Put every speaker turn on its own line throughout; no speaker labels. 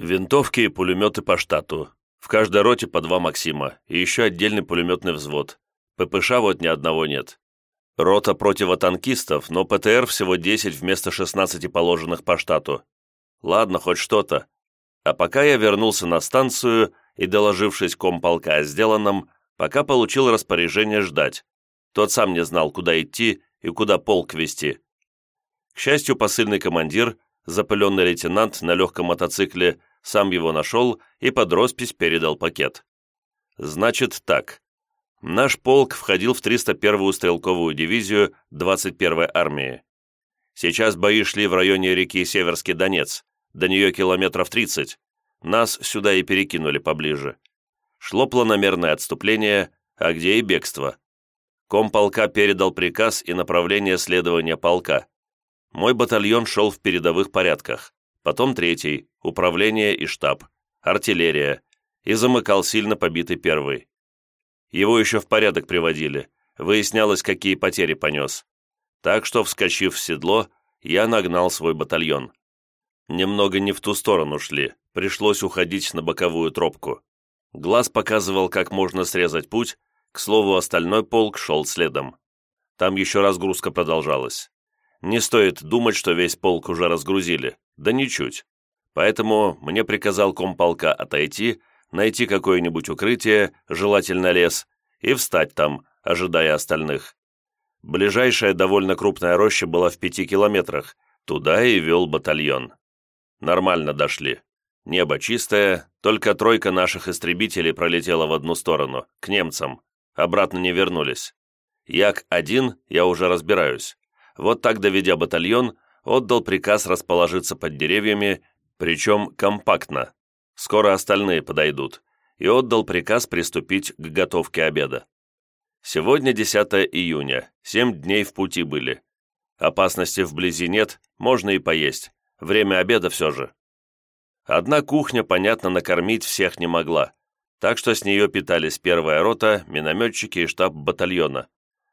Винтовки и пулеметы по штату. В каждой роте по два Максима и еще отдельный пулеметный взвод. ППШ вот ни одного нет. Рота противотанкистов, но ПТР всего 10 вместо 16 положенных по штату. Ладно, хоть что-то. А пока я вернулся на станцию и, доложившись комполка о сделанном, пока получил распоряжение ждать. Тот сам не знал, куда идти и куда полк вести. К счастью, посыльный командир, запыленный лейтенант на легком мотоцикле, сам его нашел и под роспись передал пакет. Значит так. Наш полк входил в 301-ю стрелковую дивизию 21-й армии. Сейчас бои шли в районе реки Северский Донец, до нее километров 30. Нас сюда и перекинули поближе. Шло планомерное отступление, а где и бегство. Комполка передал приказ и направление следования полка. Мой батальон шел в передовых порядках, потом третий, управление и штаб, артиллерия, и замыкал сильно побитый первый. Его еще в порядок приводили, выяснялось, какие потери понес. Так что, вскочив в седло, я нагнал свой батальон. Немного не в ту сторону шли, пришлось уходить на боковую тропку. Глаз показывал, как можно срезать путь, к слову, остальной полк шел следом. Там еще разгрузка продолжалась. Не стоит думать, что весь полк уже разгрузили, да ничуть. Поэтому мне приказал комполка отойти, найти какое-нибудь укрытие, желательно лес, и встать там, ожидая остальных. Ближайшая довольно крупная роща была в пяти километрах, туда и вел батальон. Нормально дошли. Небо чистое, только тройка наших истребителей пролетела в одну сторону, к немцам. Обратно не вернулись. Як-1 я уже разбираюсь. Вот так, доведя батальон, отдал приказ расположиться под деревьями, причем компактно. Скоро остальные подойдут. И отдал приказ приступить к готовке обеда. Сегодня 10 июня, 7 дней в пути были. Опасности вблизи нет, можно и поесть. Время обеда все же. Одна кухня, понятно, накормить всех не могла, так что с нее питались первая рота, минометчики и штаб батальона.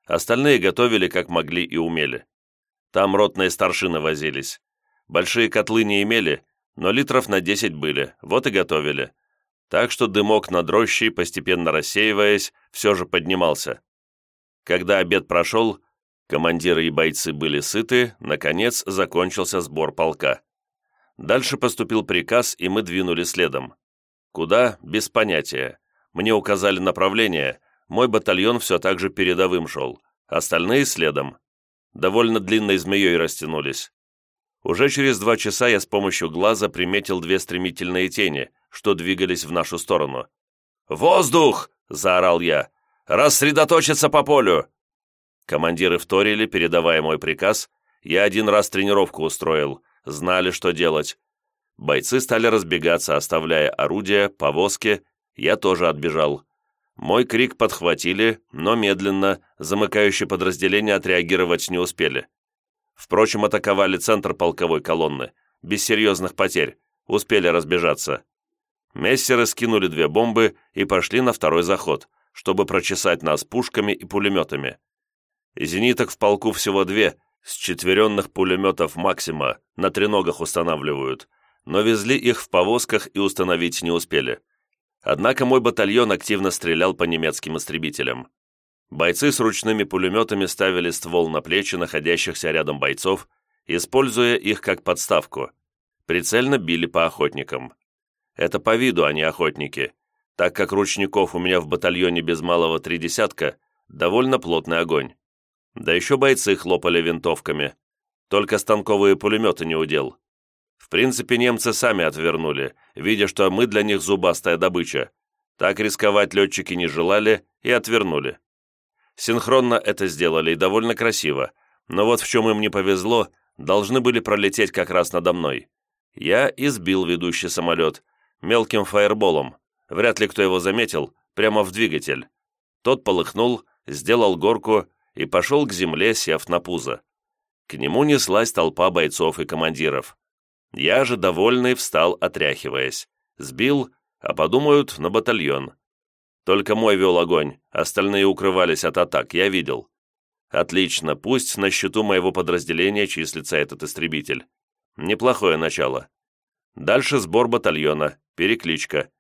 Остальные готовили как могли и умели. Там ротные старшины возились. Большие котлы не имели, но литров на 10 были, вот и готовили. Так что дымок над рощей, постепенно рассеиваясь, все же поднимался. Когда обед прошел, командиры и бойцы были сыты, наконец закончился сбор полка. Дальше поступил приказ, и мы двинули следом. Куда? Без понятия. Мне указали направление, мой батальон все так же передовым шел, остальные следом довольно длинной змеей растянулись. Уже через два часа я с помощью глаза приметил две стремительные тени, что двигались в нашу сторону. «Воздух!» — заорал я. «Рассредоточиться по полю!» Командиры вторили, передавая мой приказ. Я один раз тренировку устроил, знали, что делать. Бойцы стали разбегаться, оставляя орудия, повозки. Я тоже отбежал. Мой крик подхватили, но медленно, замыкающие подразделения отреагировать не успели. Впрочем, атаковали центр полковой колонны, без серьезных потерь, успели разбежаться. Мессеры скинули две бомбы и пошли на второй заход, чтобы прочесать нас пушками и пулеметами. Зениток в полку всего две, с четверенных пулеметов «Максима» на треногах устанавливают, но везли их в повозках и установить не успели. Однако мой батальон активно стрелял по немецким истребителям. Бойцы с ручными пулеметами ставили ствол на плечи находящихся рядом бойцов, используя их как подставку. Прицельно били по охотникам. Это по виду они охотники, так как ручников у меня в батальоне без малого три десятка, довольно плотный огонь. Да еще бойцы хлопали винтовками. Только станковые пулеметы не удел. В принципе, немцы сами отвернули, видя, что мы для них зубастая добыча. Так рисковать летчики не желали и отвернули. Синхронно это сделали и довольно красиво, но вот в чем им не повезло, должны были пролететь как раз надо мной. Я избил ведущий самолет мелким фаерболом, вряд ли кто его заметил, прямо в двигатель. Тот полыхнул, сделал горку и пошел к земле, сев на пузо. К нему неслась толпа бойцов и командиров. Я же, довольный, встал, отряхиваясь. Сбил, а подумают, на батальон. Только мой вел огонь, остальные укрывались от атак, я видел. Отлично, пусть на счету моего подразделения числится этот истребитель. Неплохое начало. Дальше сбор батальона, перекличка.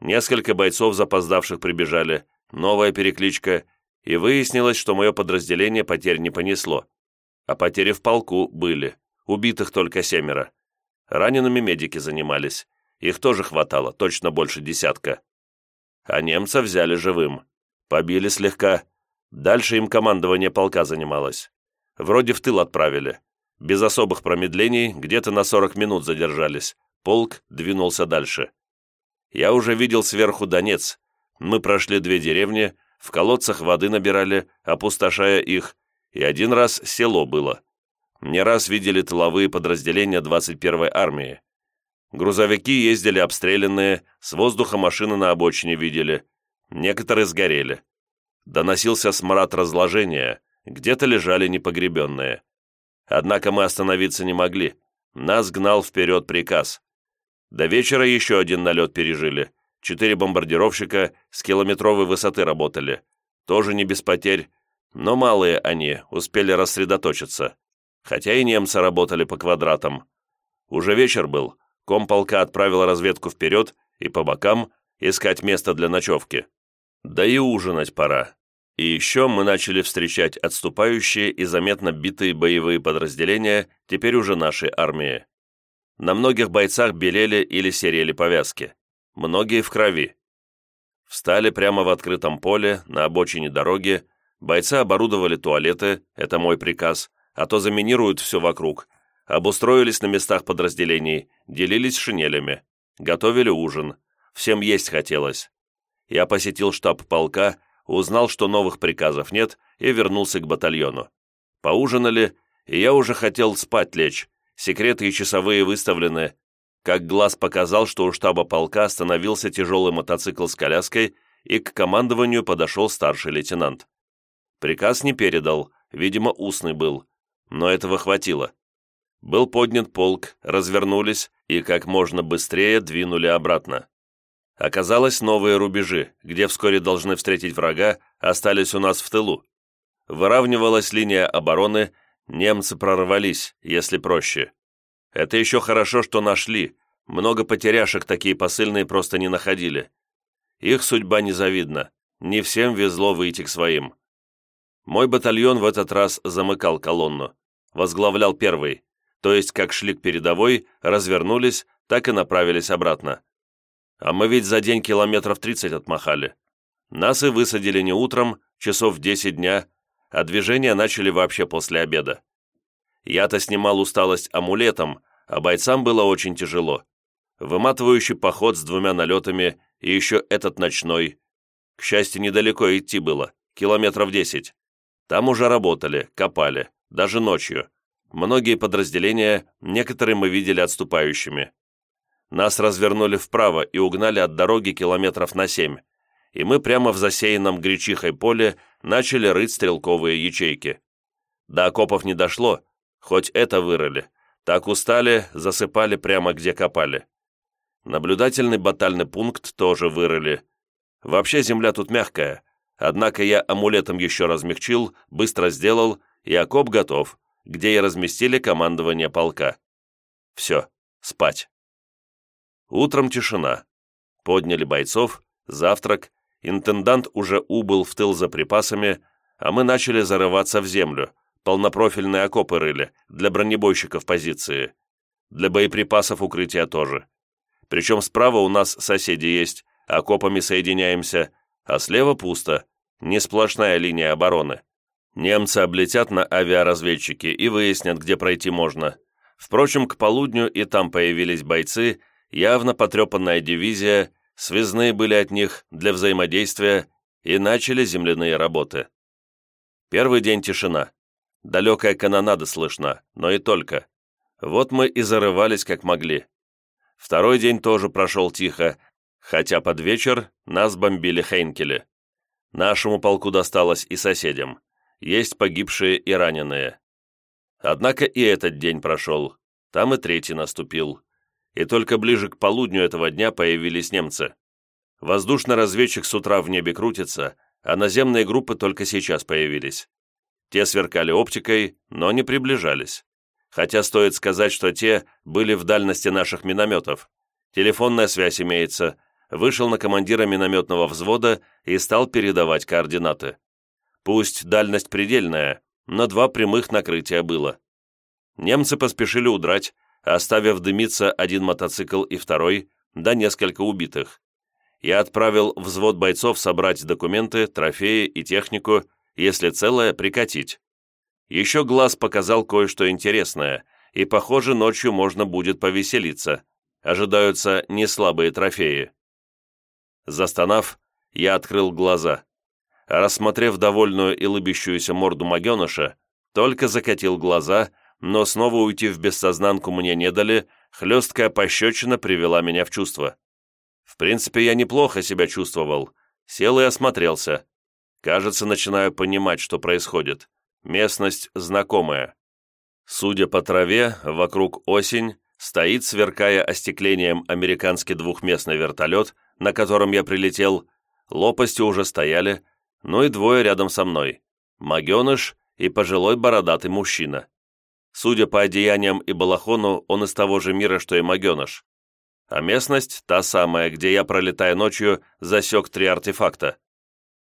Несколько бойцов запоздавших прибежали, новая перекличка, и выяснилось, что мое подразделение потерь не понесло. А потери в полку были, убитых только семеро. Ранеными медики занимались, их тоже хватало, точно больше десятка. А немца взяли живым. Побили слегка. Дальше им командование полка занималось. Вроде в тыл отправили. Без особых промедлений, где-то на 40 минут задержались. Полк двинулся дальше. Я уже видел сверху Донец. Мы прошли две деревни, в колодцах воды набирали, опустошая их, и один раз село было. Не раз видели тыловые подразделения 21-й армии. Грузовики ездили обстрелянные, с воздуха машины на обочине видели. Некоторые сгорели. Доносился смрад разложения, где-то лежали непогребенные. Однако мы остановиться не могли. Нас гнал вперед приказ. До вечера еще один налет пережили. Четыре бомбардировщика с километровой высоты работали. Тоже не без потерь, но малые они, успели рассредоточиться. Хотя и немцы работали по квадратам. Уже вечер был, комполка отправил разведку вперед и по бокам искать место для ночевки. Да и ужинать пора. И еще мы начали встречать отступающие и заметно битые боевые подразделения, теперь уже нашей армии. На многих бойцах белели или серели повязки многие в крови. Встали прямо в открытом поле, на обочине дороги, бойцы оборудовали туалеты, это мой приказ, а то заминируют все вокруг, обустроились на местах подразделений, делились шинелями, готовили ужин, всем есть хотелось. Я посетил штаб полка, узнал, что новых приказов нет, и вернулся к батальону. Поужинали, и я уже хотел спать лечь, секреты и часовые выставлены, как глаз показал, что у штаба полка остановился тяжелый мотоцикл с коляской, и к командованию подошел старший лейтенант. Приказ не передал, видимо, устный был, но этого хватило. Был поднят полк, развернулись и как можно быстрее двинули обратно. Оказалось, новые рубежи, где вскоре должны встретить врага, остались у нас в тылу. Выравнивалась линия обороны, немцы прорвались, если проще. Это еще хорошо, что нашли. Много потеряшек такие посыльные просто не находили. Их судьба незавидна. Не всем везло выйти к своим. Мой батальон в этот раз замыкал колонну. Возглавлял первый. То есть, как шли к передовой, развернулись, так и направились обратно. А мы ведь за день километров 30 отмахали. Нас и высадили не утром, часов в 10 дня, а движение начали вообще после обеда. Я-то снимал усталость амулетом, а бойцам было очень тяжело. Выматывающий поход с двумя налетами и еще этот ночной. К счастью, недалеко идти было, километров десять. Там уже работали, копали, даже ночью. Многие подразделения, некоторые мы видели отступающими. Нас развернули вправо и угнали от дороги километров на семь, и мы прямо в засеянном гречихой поле начали рыть стрелковые ячейки. До окопов не дошло, Хоть это вырыли. Так устали, засыпали прямо где копали. Наблюдательный батальный пункт тоже вырыли. Вообще земля тут мягкая, однако я амулетом еще размягчил, быстро сделал, и окоп готов, где и разместили командование полка. Все, спать. Утром тишина. Подняли бойцов, завтрак, интендант уже убыл в тыл за припасами, а мы начали зарываться в землю, Полнопрофильные окопы рыли, для бронебойщиков позиции. Для боеприпасов укрытия тоже. Причем справа у нас соседи есть, окопами соединяемся, а слева пусто, не сплошная линия обороны. Немцы облетят на авиаразведчики и выяснят, где пройти можно. Впрочем, к полудню и там появились бойцы, явно потрепанная дивизия, связные были от них для взаимодействия и начали земляные работы. Первый день тишина. Далекая канонада слышна, но и только. Вот мы и зарывались как могли. Второй день тоже прошел тихо, хотя под вечер нас бомбили Хейнкели. Нашему полку досталось и соседям. Есть погибшие и раненые. Однако и этот день прошел. Там и третий наступил. И только ближе к полудню этого дня появились немцы. Воздушный разведчик с утра в небе крутится, а наземные группы только сейчас появились. Те сверкали оптикой, но не приближались. хотя стоит сказать, что те были в дальности наших минометов. Телефонная связь имеется, вышел на командира минометного взвода и стал передавать координаты. Пусть дальность предельная, но два прямых накрытия было. Немцы поспешили удрать, оставив дымиться один мотоцикл и второй, да несколько убитых. Я отправил взвод бойцов собрать документы, трофеи и технику, если целое, прикатить. Еще глаз показал кое-что интересное, и, похоже, ночью можно будет повеселиться. Ожидаются неслабые трофеи. Застонав, я открыл глаза. Рассмотрев довольную и лыбящуюся морду магеныша, только закатил глаза, но снова уйти в бессознанку мне не дали, хлесткая пощечина привела меня в чувство. В принципе, я неплохо себя чувствовал. Сел и осмотрелся. Кажется, начинаю понимать, что происходит. Местность знакомая. Судя по траве, вокруг осень, стоит, сверкая остеклением, американский двухместный вертолет, на котором я прилетел, лопасти уже стояли, ну и двое рядом со мной. Магеныш и пожилой бородатый мужчина. Судя по одеяниям и балахону, он из того же мира, что и Магеныш а местность та самая, где я, пролетая ночью, засек три артефакта.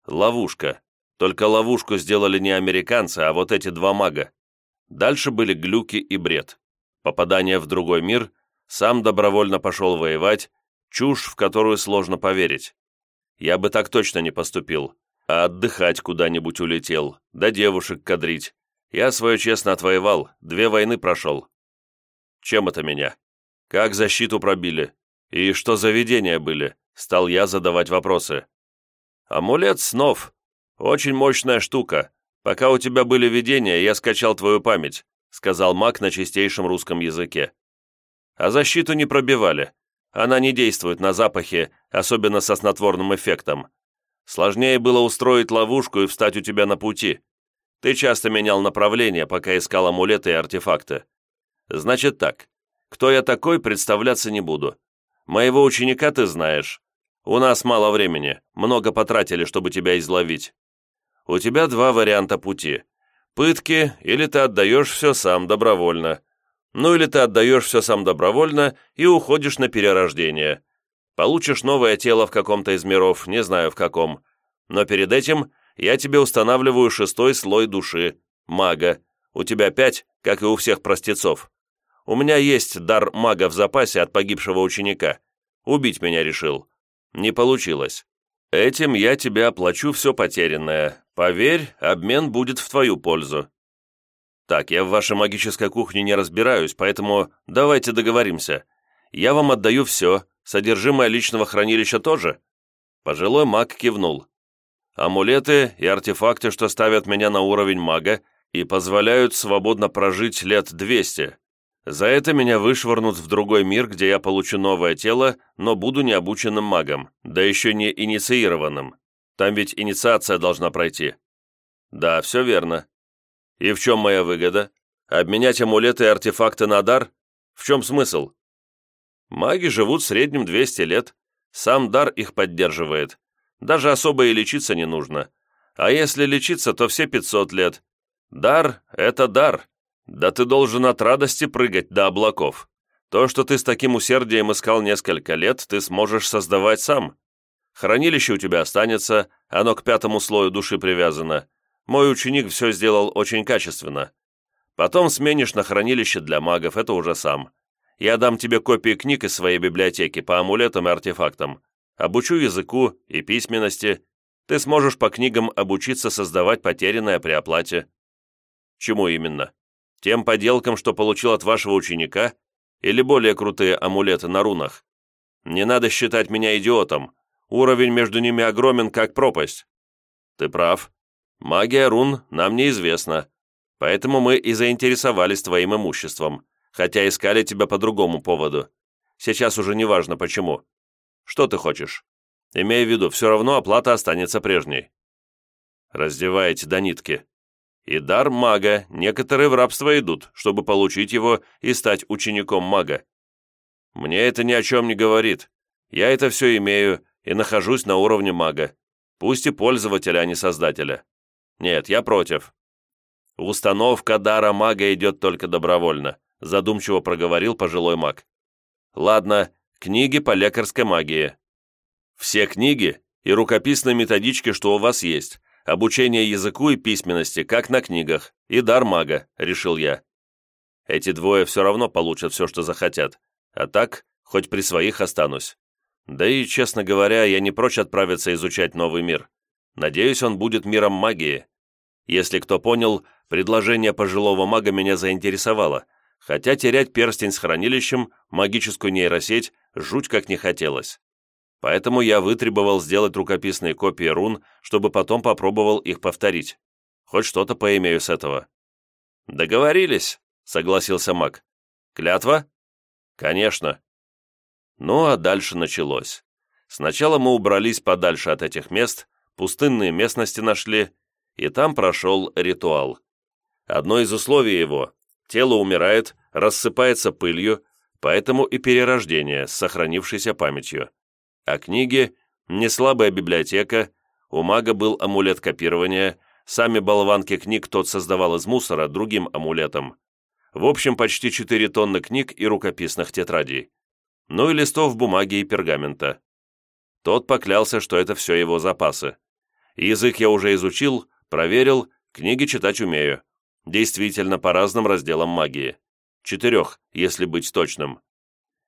Ловушка. Только ловушку сделали не американцы, а вот эти два мага. Дальше были глюки и бред. Попадание в другой мир, сам добровольно пошел воевать, чушь, в которую сложно поверить. Я бы так точно не поступил, а отдыхать куда-нибудь улетел, да девушек кадрить. Я свое честно отвоевал, две войны прошел. Чем это меня? Как защиту пробили? И что за видения были? Стал я задавать вопросы. Амулет снов. Очень мощная штука. Пока у тебя были видения, я скачал твою память, сказал маг на чистейшем русском языке. А защиту не пробивали. Она не действует на запахи, особенно со снотворным эффектом. Сложнее было устроить ловушку и встать у тебя на пути. Ты часто менял направление, пока искал амулеты и артефакты. Значит так, кто я такой, представляться не буду. Моего ученика ты знаешь. У нас мало времени, много потратили, чтобы тебя изловить. У тебя два варианта пути. Пытки, или ты отдаешь все сам добровольно. Ну или ты отдаешь все сам добровольно и уходишь на перерождение. Получишь новое тело в каком-то из миров, не знаю в каком. Но перед этим я тебе устанавливаю шестой слой души, мага. У тебя пять, как и у всех простецов. У меня есть дар мага в запасе от погибшего ученика. Убить меня решил. Не получилось. Этим я тебе оплачу все потерянное. Поверь, обмен будет в твою пользу. Так, я в вашей магической кухне не разбираюсь, поэтому давайте договоримся. Я вам отдаю все, содержимое личного хранилища тоже?» Пожилой маг кивнул. «Амулеты и артефакты, что ставят меня на уровень мага и позволяют свободно прожить лет двести. За это меня вышвырнут в другой мир, где я получу новое тело, но буду необученным магом, да еще не инициированным. Там ведь инициация должна пройти. Да, все верно. И в чем моя выгода? Обменять амулеты и артефакты на дар? В чем смысл? Маги живут в среднем 200 лет. Сам дар их поддерживает. Даже особо и лечиться не нужно. А если лечиться, то все 500 лет. Дар — это дар. Да ты должен от радости прыгать до облаков. То, что ты с таким усердием искал несколько лет, ты сможешь создавать сам. Хранилище у тебя останется, оно к пятому слою души привязано. Мой ученик все сделал очень качественно. Потом сменишь на хранилище для магов, это уже сам. Я дам тебе копии книг из своей библиотеки по амулетам и артефактам. Обучу языку и письменности. Ты сможешь по книгам обучиться создавать потерянное при оплате. Чему именно? Тем поделкам, что получил от вашего ученика, или более крутые амулеты на рунах? Не надо считать меня идиотом. Уровень между ними огромен, как пропасть. Ты прав. Магия рун нам неизвестна. Поэтому мы и заинтересовались твоим имуществом, хотя искали тебя по другому поводу. Сейчас уже не важно почему. Что ты хочешь? Имея в виду, все равно оплата останется прежней. Раздеваете до нитки. И дар мага, некоторые в рабство идут, чтобы получить его и стать учеником мага. Мне это ни о чем не говорит. Я это все имею и нахожусь на уровне мага. Пусть и пользователя, а не создателя. Нет, я против. Установка дара мага идет только добровольно, задумчиво проговорил пожилой маг. Ладно, книги по лекарской магии. Все книги и рукописные методички, что у вас есть, обучение языку и письменности, как на книгах, и дар мага, решил я. Эти двое все равно получат все, что захотят, а так, хоть при своих останусь. Да и, честно говоря, я не прочь отправиться изучать новый мир. Надеюсь, он будет миром магии. Если кто понял, предложение пожилого мага меня заинтересовало, хотя терять перстень с хранилищем, магическую нейросеть, жуть как не хотелось. Поэтому я вытребовал сделать рукописные копии рун, чтобы потом попробовал их повторить. Хоть что-то поимею с этого. «Договорились», — согласился маг. «Клятва?» «Конечно». Ну, а дальше началось. Сначала мы убрались подальше от этих мест, пустынные местности нашли, и там прошел ритуал. Одно из условий его – тело умирает, рассыпается пылью, поэтому и перерождение с сохранившейся памятью. А книги – не слабая библиотека, у мага был амулет копирования, сами болванки книг тот создавал из мусора другим амулетом. В общем, почти 4 тонны книг и рукописных тетрадей. Ну и листов бумаги и пергамента. Тот поклялся, что это все его запасы. Язык я уже изучил, проверил, книги читать умею. Действительно, по разным разделам магии. Четырех, если быть точным.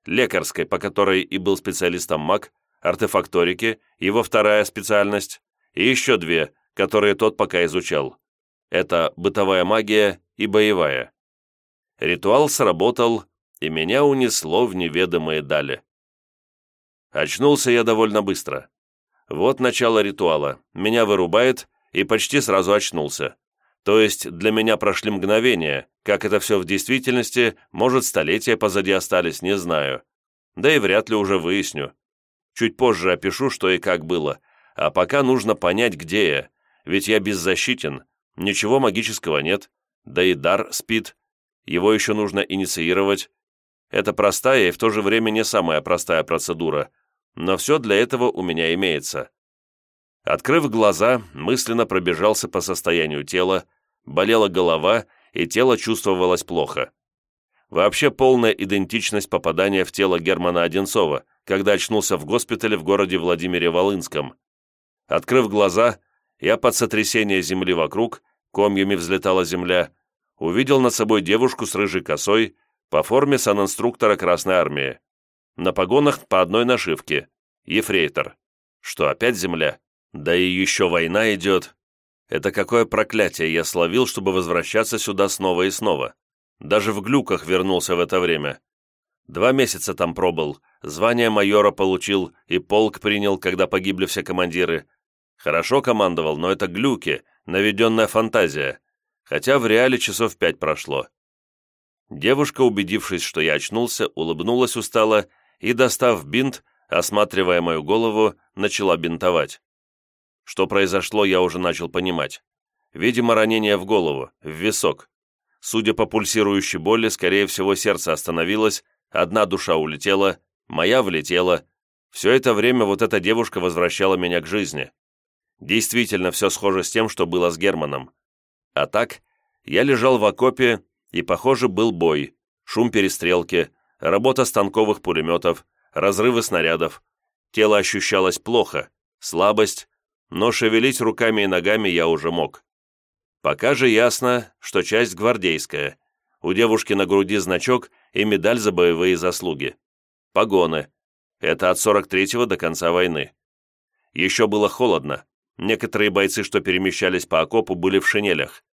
Лекарской, по которой и был специалистом маг, артефакторики, его вторая специальность, и еще две, которые тот пока изучал. Это бытовая магия и боевая. Ритуал сработал, и меня унесло в неведомые дали. Очнулся я довольно быстро. Вот начало ритуала. Меня вырубает, и почти сразу очнулся. То есть для меня прошли мгновения, как это все в действительности, может, столетия позади остались, не знаю. Да и вряд ли уже выясню. Чуть позже опишу, что и как было. А пока нужно понять, где я. Ведь я беззащитен, ничего магического нет. Да и дар спит. Его еще нужно инициировать. Это простая и в то же время не самая простая процедура. Но все для этого у меня имеется. Открыв глаза, мысленно пробежался по состоянию тела, болела голова, и тело чувствовалось плохо. Вообще полная идентичность попадания в тело Германа Одинцова, когда очнулся в госпитале в городе Владимире Волынском. Открыв глаза, я под сотрясение земли вокруг, комьями взлетала земля, увидел над собой девушку с рыжей косой, по форме санинструктора Красной Армии. На погонах по одной нашивке. Ефрейтор. Что, опять земля? Да и еще война идет. Это какое проклятие я словил, чтобы возвращаться сюда снова и снова. Даже в глюках вернулся в это время. Два месяца там пробыл, звание майора получил и полк принял, когда погибли все командиры. Хорошо командовал, но это глюки, наведенная фантазия. Хотя в реале часов пять прошло. Девушка, убедившись, что я очнулся, улыбнулась устало и, достав бинт, осматривая мою голову, начала бинтовать. Что произошло, я уже начал понимать. Видимо, ранение в голову, в висок. Судя по пульсирующей боли, скорее всего, сердце остановилось, одна душа улетела, моя влетела. Все это время вот эта девушка возвращала меня к жизни. Действительно, все схоже с тем, что было с Германом. А так, я лежал в окопе, и, похоже, был бой, шум перестрелки, работа станковых пулеметов, разрывы снарядов. Тело ощущалось плохо, слабость, но шевелить руками и ногами я уже мог. Пока же ясно, что часть гвардейская. У девушки на груди значок и медаль за боевые заслуги. Погоны. Это от 43-го до конца войны. Еще было холодно. Некоторые бойцы, что перемещались по окопу, были в шинелях.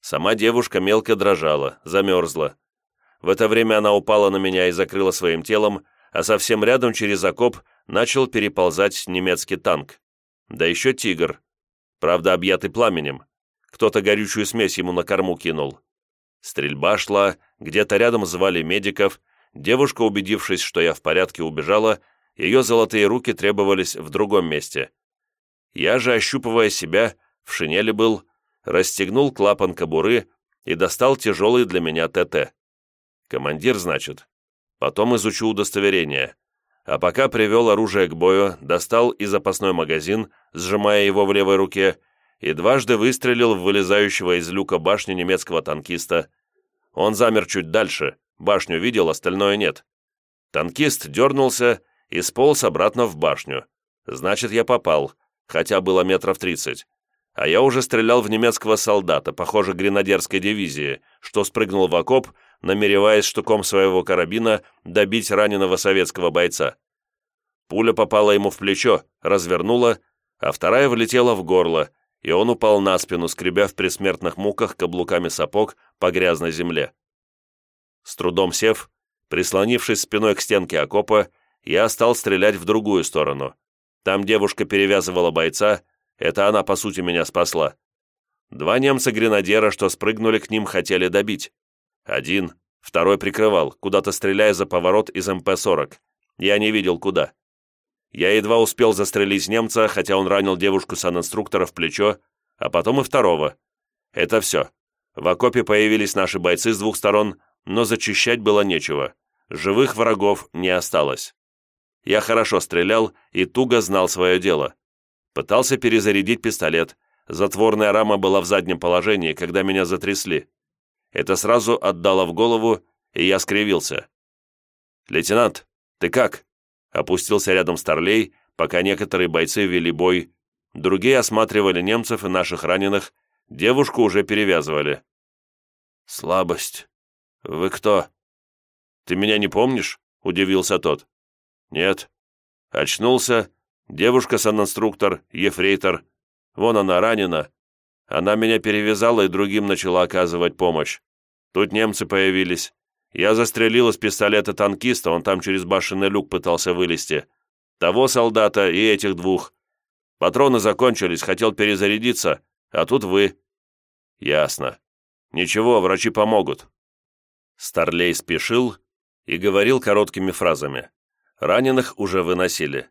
Сама девушка мелко дрожала, замерзла. В это время она упала на меня и закрыла своим телом, а совсем рядом через окоп начал переползать немецкий танк. Да еще тигр. Правда, объятый пламенем. Кто-то горючую смесь ему на корму кинул. Стрельба шла, где-то рядом звали медиков. Девушка, убедившись, что я в порядке, убежала, ее золотые руки требовались в другом месте. Я же, ощупывая себя, в шинели был, расстегнул клапан кобуры и достал тяжелый для меня ТТ. Командир, значит. Потом изучу удостоверение а пока привел оружие к бою, достал и запасной магазин, сжимая его в левой руке, и дважды выстрелил в вылезающего из люка башни немецкого танкиста. Он замер чуть дальше, башню видел, остальное нет. Танкист дернулся и сполз обратно в башню. Значит, я попал, хотя было метров тридцать. А я уже стрелял в немецкого солдата, похоже, гренадерской дивизии, что спрыгнул в окоп, намереваясь штуком своего карабина добить раненого советского бойца. Пуля попала ему в плечо, развернула, а вторая влетела в горло, и он упал на спину, скребя в присмертных муках каблуками сапог по грязной земле. С трудом сев, прислонившись спиной к стенке окопа, я стал стрелять в другую сторону. Там девушка перевязывала бойца, это она, по сути, меня спасла. Два немца-гренадера, что спрыгнули к ним, хотели добить. Один, второй прикрывал, куда-то стреляя за поворот из МП-40. Я не видел, куда. Я едва успел застрелить немца, хотя он ранил девушку санинструктора в плечо, а потом и второго. Это все. В окопе появились наши бойцы с двух сторон, но зачищать было нечего. Живых врагов не осталось. Я хорошо стрелял и туго знал свое дело. Пытался перезарядить пистолет. Затворная рама была в заднем положении, когда меня затрясли. Это сразу отдало в голову, и я скривился. «Лейтенант, ты как?» опустился рядом Старлей, пока некоторые бойцы вели бой, другие осматривали немцев и наших раненых, девушку уже перевязывали. «Слабость. Вы кто?» «Ты меня не помнишь?» — удивился тот. «Нет». Очнулся. Девушка-санинструктор, ефрейтор. Вон она ранена. Она меня перевязала и другим начала оказывать помощь. Тут немцы появились. Я застрелил из пистолета танкиста, он там через башенный люк пытался вылезти. Того солдата и этих двух. Патроны закончились, хотел перезарядиться, а тут вы. Ясно. Ничего, врачи помогут. Старлей спешил и говорил короткими фразами. Раненых уже выносили.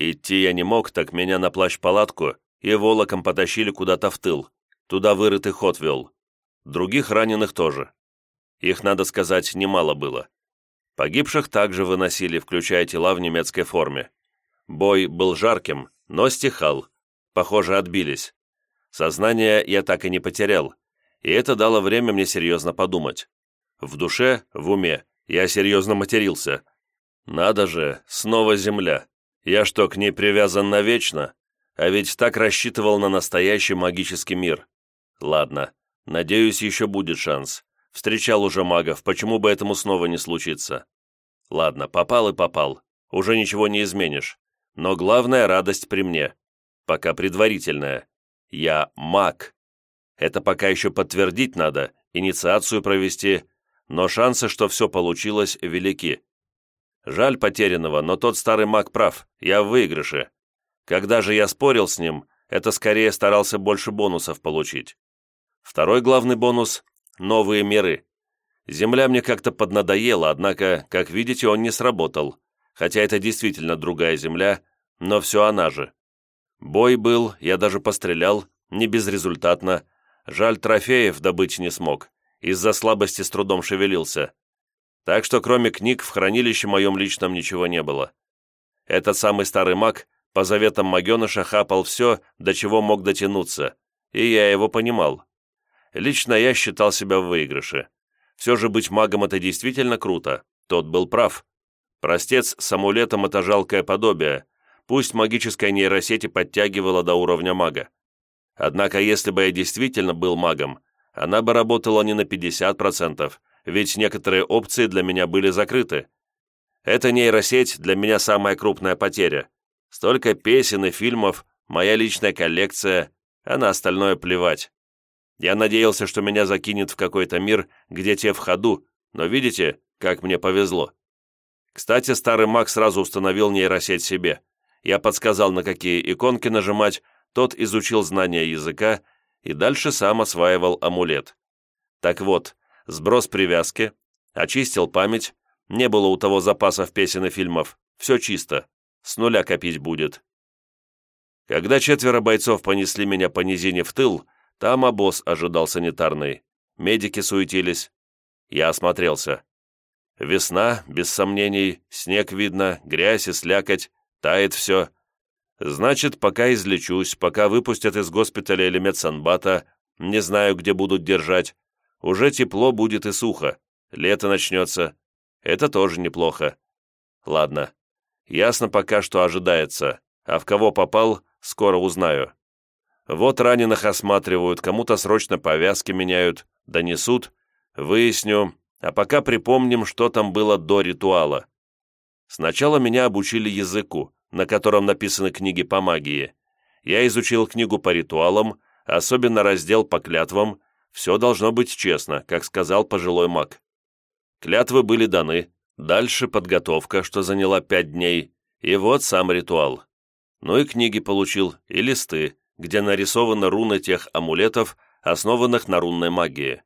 Идти я не мог, так меня на плащ-палатку и волоком потащили куда-то в тыл. Туда вырытый ход вел. Других раненых тоже. Их, надо сказать, немало было. Погибших также выносили, включая тела в немецкой форме. Бой был жарким, но стихал. Похоже, отбились. Сознание я так и не потерял, и это дало время мне серьезно подумать. В душе, в уме, я серьезно матерился. Надо же, снова земля. Я что, к ней привязан навечно? А ведь так рассчитывал на настоящий магический мир. Ладно, надеюсь, еще будет шанс. Встречал уже магов, почему бы этому снова не случиться? Ладно, попал и попал. Уже ничего не изменишь. Но главная радость при мне. Пока предварительная. Я маг. Это пока еще подтвердить надо, инициацию провести, но шансы, что все получилось, велики. Жаль потерянного, но тот старый маг прав, я в выигрыше. Когда же я спорил с ним, это скорее старался больше бонусов получить. Второй главный бонус новые миры. Земля мне как-то поднадоела, однако, как видите, он не сработал, хотя это действительно другая земля, но все она же. Бой был, я даже пострелял, не безрезультатно. Жаль, трофеев добыть не смог, из-за слабости с трудом шевелился. Так что кроме книг в хранилище моем личном ничего не было. Этот самый старый маг по заветам Магеныша хапал все, до чего мог дотянуться, и я его понимал. Лично я считал себя в выигрыше. Все же быть магом это действительно круто. Тот был прав. Простец с амулетом это жалкое подобие. Пусть магическая нейросеть и подтягивала до уровня мага. Однако, если бы я действительно был магом, она бы работала не на 50%, ведь некоторые опции для меня были закрыты. Эта нейросеть для меня самая крупная потеря. Столько песен и фильмов, моя личная коллекция, а на остальное плевать. Я надеялся, что меня закинет в какой-то мир, где те в ходу, но видите, как мне повезло. Кстати, старый маг сразу установил нейросеть себе. Я подсказал, на какие иконки нажимать, тот изучил знания языка и дальше сам осваивал амулет. Так вот, сброс привязки, очистил память, не было у того запасов песен и фильмов, все чисто, с нуля копить будет. Когда четверо бойцов понесли меня по низине в тыл, там обоз ожидал санитарный. Медики суетились. Я осмотрелся. Весна, без сомнений, снег видно, грязь и слякоть, тает все. Значит, пока излечусь, пока выпустят из госпиталя или медсанбата, не знаю, где будут держать, уже тепло будет и сухо, лето начнется. Это тоже неплохо. Ладно, ясно пока, что ожидается, а в кого попал, скоро узнаю. Вот раненых осматривают, кому-то срочно повязки меняют, донесут, выясню, а пока припомним, что там было до ритуала. Сначала меня обучили языку, на котором написаны книги по магии. Я изучил книгу по ритуалам, особенно раздел по клятвам. Все должно быть честно, как сказал пожилой маг. Клятвы были даны, дальше подготовка, что заняла пять дней, и вот сам ритуал. Ну и книги получил, и листы, где нарисованы руны тех амулетов, основанных на рунной магии.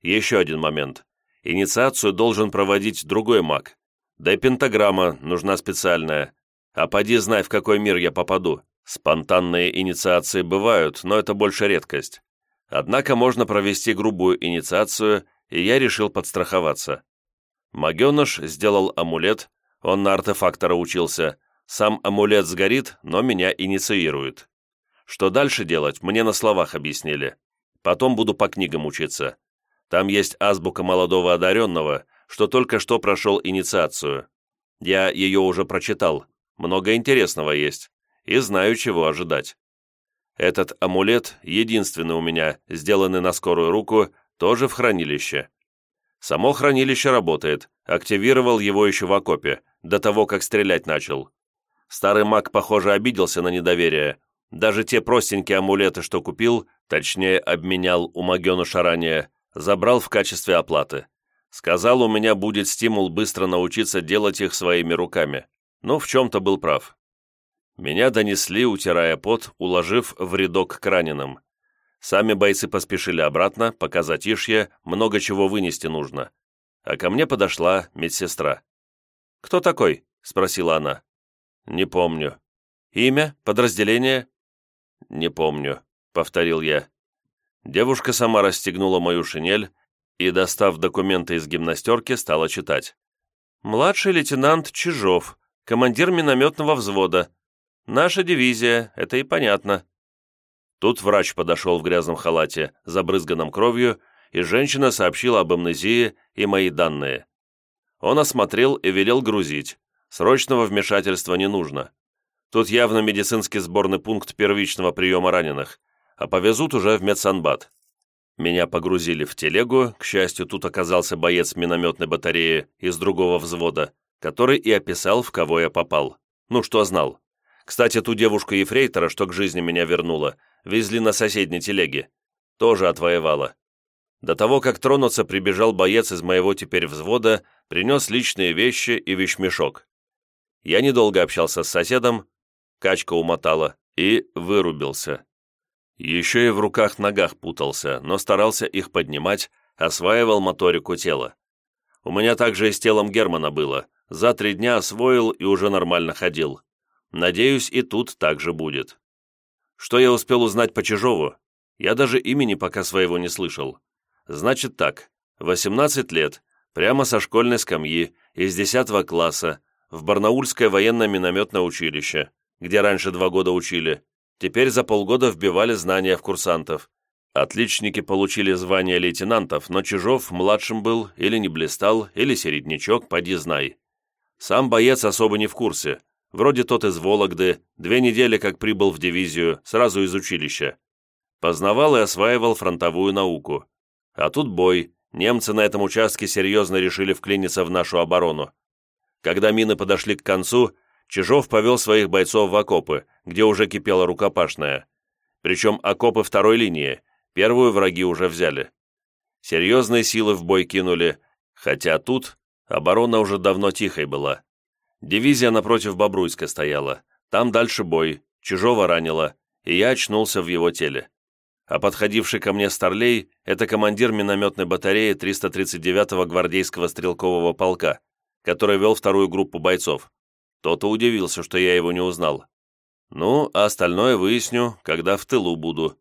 Еще один момент. Инициацию должен проводить другой маг. Да и пентаграмма нужна специальная. А поди знай, в какой мир я попаду. Спонтанные инициации бывают, но это больше редкость. Однако можно провести грубую инициацию, и я решил подстраховаться. Магеныш сделал амулет, он на артефактора учился. Сам амулет сгорит, но меня инициирует. Что дальше делать, мне на словах объяснили. Потом буду по книгам учиться. Там есть азбука молодого одаренного, что только что прошел инициацию. Я ее уже прочитал, много интересного есть, и знаю, чего ожидать. Этот амулет, единственный у меня, сделанный на скорую руку, тоже в хранилище. Само хранилище работает, активировал его еще в окопе, до того, как стрелять начал. Старый маг, похоже, обиделся на недоверие. Даже те простенькие амулеты, что купил, точнее, обменял у Магеныша ранее, забрал в качестве оплаты. Сказал, у меня будет стимул быстро научиться делать их своими руками. Ну, в чем-то был прав. Меня донесли, утирая пот, уложив в рядок к раненым. Сами бойцы поспешили обратно, пока затишье, много чего вынести нужно. А ко мне подошла медсестра. «Кто такой?» — спросила она. «Не помню». «Имя? Подразделение?» «Не помню», — повторил я. Девушка сама расстегнула мою шинель и, достав документы из гимнастерки, стала читать. «Младший лейтенант Чижов, командир минометного взвода. Наша дивизия, это и понятно». Тут врач подошел в грязном халате, забрызганном кровью, и женщина сообщила об амнезии и мои данные. Он осмотрел и велел грузить. Срочного вмешательства не нужно. Тут явно медицинский сборный пункт первичного приема раненых а повезут уже в медсанбат. Меня погрузили в телегу, к счастью, тут оказался боец минометной батареи из другого взвода, который и описал, в кого я попал. Ну, что знал. Кстати, ту девушку-ефрейтора, что к жизни меня вернула, везли на соседней телеге. Тоже отвоевала. До того, как тронуться, прибежал боец из моего теперь взвода, принес личные вещи и вещмешок. Я недолго общался с соседом, качка умотала и вырубился. Еще и в руках-ногах путался, но старался их поднимать, осваивал моторику тела. У меня также и с телом Германа было. За три дня освоил и уже нормально ходил. Надеюсь, и тут так же будет. Что я успел узнать по Чижову? Я даже имени пока своего не слышал. Значит так, 18 лет, прямо со школьной скамьи, из 10 класса, в Барнаульское военно-минометное училище, где раньше два года учили, Теперь за полгода вбивали знания в курсантов. Отличники получили звание лейтенантов, но Чижов младшим был, или не блистал, или середнячок, поди знай. Сам боец особо не в курсе. Вроде тот из Вологды, две недели как прибыл в дивизию, сразу из училища. Познавал и осваивал фронтовую науку. А тут бой, немцы на этом участке серьезно решили вклиниться в нашу оборону. Когда мины подошли к концу, Чижов повел своих бойцов в окопы, где уже кипела рукопашная. Причем окопы второй линии, первую враги уже взяли. Серьезные силы в бой кинули, хотя тут оборона уже давно тихой была. Дивизия напротив Бобруйска стояла, там дальше бой, Чижова ранило, и я очнулся в его теле. А подходивший ко мне Старлей – это командир минометной батареи 339-го гвардейского стрелкового полка, который вел вторую группу бойцов. Тот-то удивился, что я его не узнал. Ну, а остальное выясню, когда в тылу буду.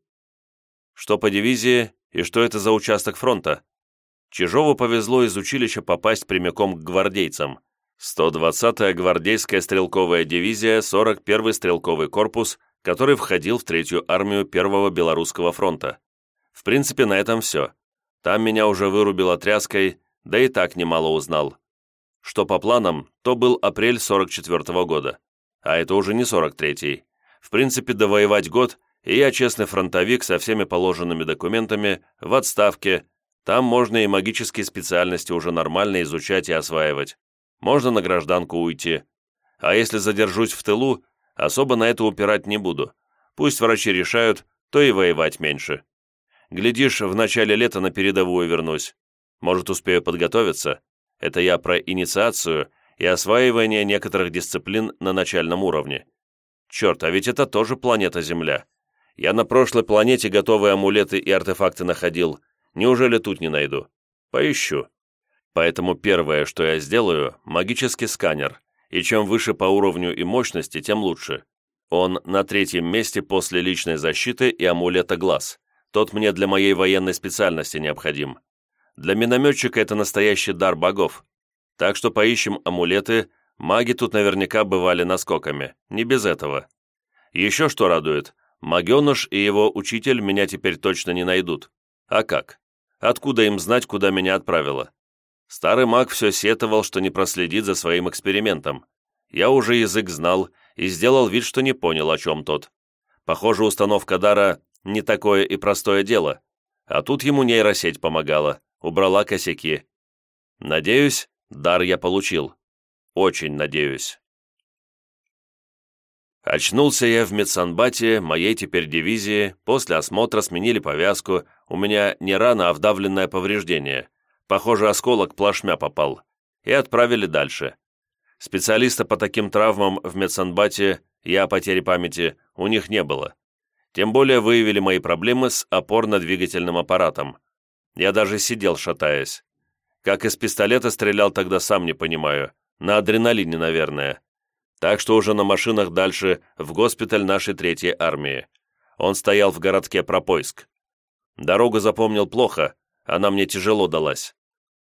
Что по дивизии и что это за участок фронта? Чижову повезло из училища попасть прямиком к гвардейцам. 120-я гвардейская стрелковая дивизия, 41-й стрелковый корпус, который входил в Третью армию Первого Белорусского фронта. В принципе, на этом все. Там меня уже вырубило тряской, да и так немало узнал. Что по планам, то был апрель 44 -го года, а это уже не 43-й. В принципе, довоевать год, и я честный фронтовик со всеми положенными документами, в отставке, там можно и магические специальности уже нормально изучать и осваивать. Можно на гражданку уйти. А если задержусь в тылу, особо на это упирать не буду. Пусть врачи решают, то и воевать меньше. Глядишь, в начале лета на передовую вернусь. Может, успею подготовиться. Это я про инициацию и осваивание некоторых дисциплин на начальном уровне. Черт, а ведь это тоже планета Земля. Я на прошлой планете готовые амулеты и артефакты находил. Неужели тут не найду? Поищу. Поэтому первое, что я сделаю, магический сканер, и чем выше по уровню и мощности, тем лучше. Он на третьем месте после личной защиты и амулета глаз. Тот мне для моей военной специальности необходим. Для минометчика это настоящий дар богов. Так что поищем амулеты, маги тут наверняка бывали наскоками, не без этого. Еще что радует, магеныш и его учитель меня теперь точно не найдут. А как? Откуда им знать, куда меня отправило? Старый маг все сетовал, что не проследит за своим экспериментом. Я уже язык знал и сделал вид, что не понял, о чем тот. Похоже, установка дара не такое и простое дело. А тут ему нейросеть помогала, убрала косяки. Надеюсь, дар я получил. Очень надеюсь. Очнулся я в медсанбате, моей теперь дивизии, после осмотра сменили повязку, у меня не рана, а вдавленное повреждение. Похоже, осколок плашмя попал. И отправили дальше. Специалиста по таким травмам в медсанбате, я о потере памяти, у них не было. Тем более выявили мои проблемы с опорно-двигательным аппаратом. Я даже сидел, шатаясь. Как из пистолета стрелял тогда, сам не понимаю. На адреналине, наверное. Так что уже на машинах дальше, в госпиталь нашей третьей армии. Он стоял в городке Пропойск. Дорогу запомнил плохо, она мне тяжело далась.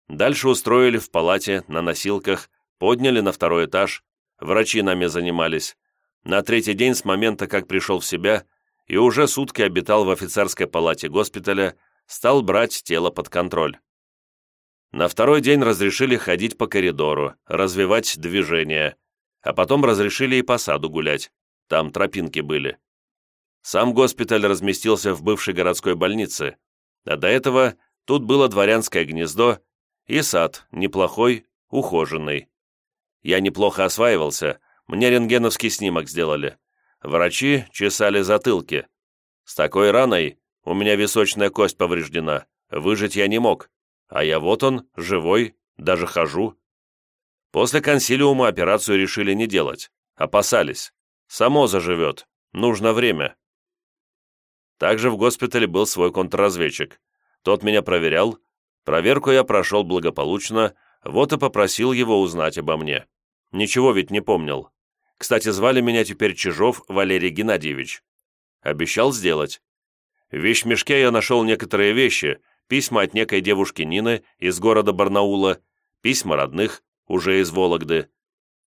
Дальше устроили в палате, на носилках, подняли на второй этаж, врачи нами занимались. На третий день с момента, как пришел в себя, и уже сутки обитал в офицерской палате госпиталя, стал брать тело под контроль. На второй день разрешили ходить по коридору, развивать движение, а потом разрешили и по саду гулять, там тропинки были. Сам госпиталь разместился в бывшей городской больнице, а до этого тут было дворянское гнездо и сад, неплохой, ухоженный. Я неплохо осваивался, мне рентгеновский снимок сделали. Врачи чесали затылки. С такой раной у меня височная кость повреждена, выжить я не мог. А я вот он, живой, даже хожу. После консилиума операцию решили не делать. Опасались. Само заживет. Нужно время. Также в госпитале был свой контрразведчик. Тот меня проверял. Проверку я прошел благополучно, вот и попросил его узнать обо мне. Ничего ведь не помнил. Кстати, звали меня теперь Чижов Валерий Геннадьевич. Обещал сделать. В вещмешке я нашел некоторые вещи, письма от некой девушки Нины из города Барнаула, письма родных, уже из Вологды.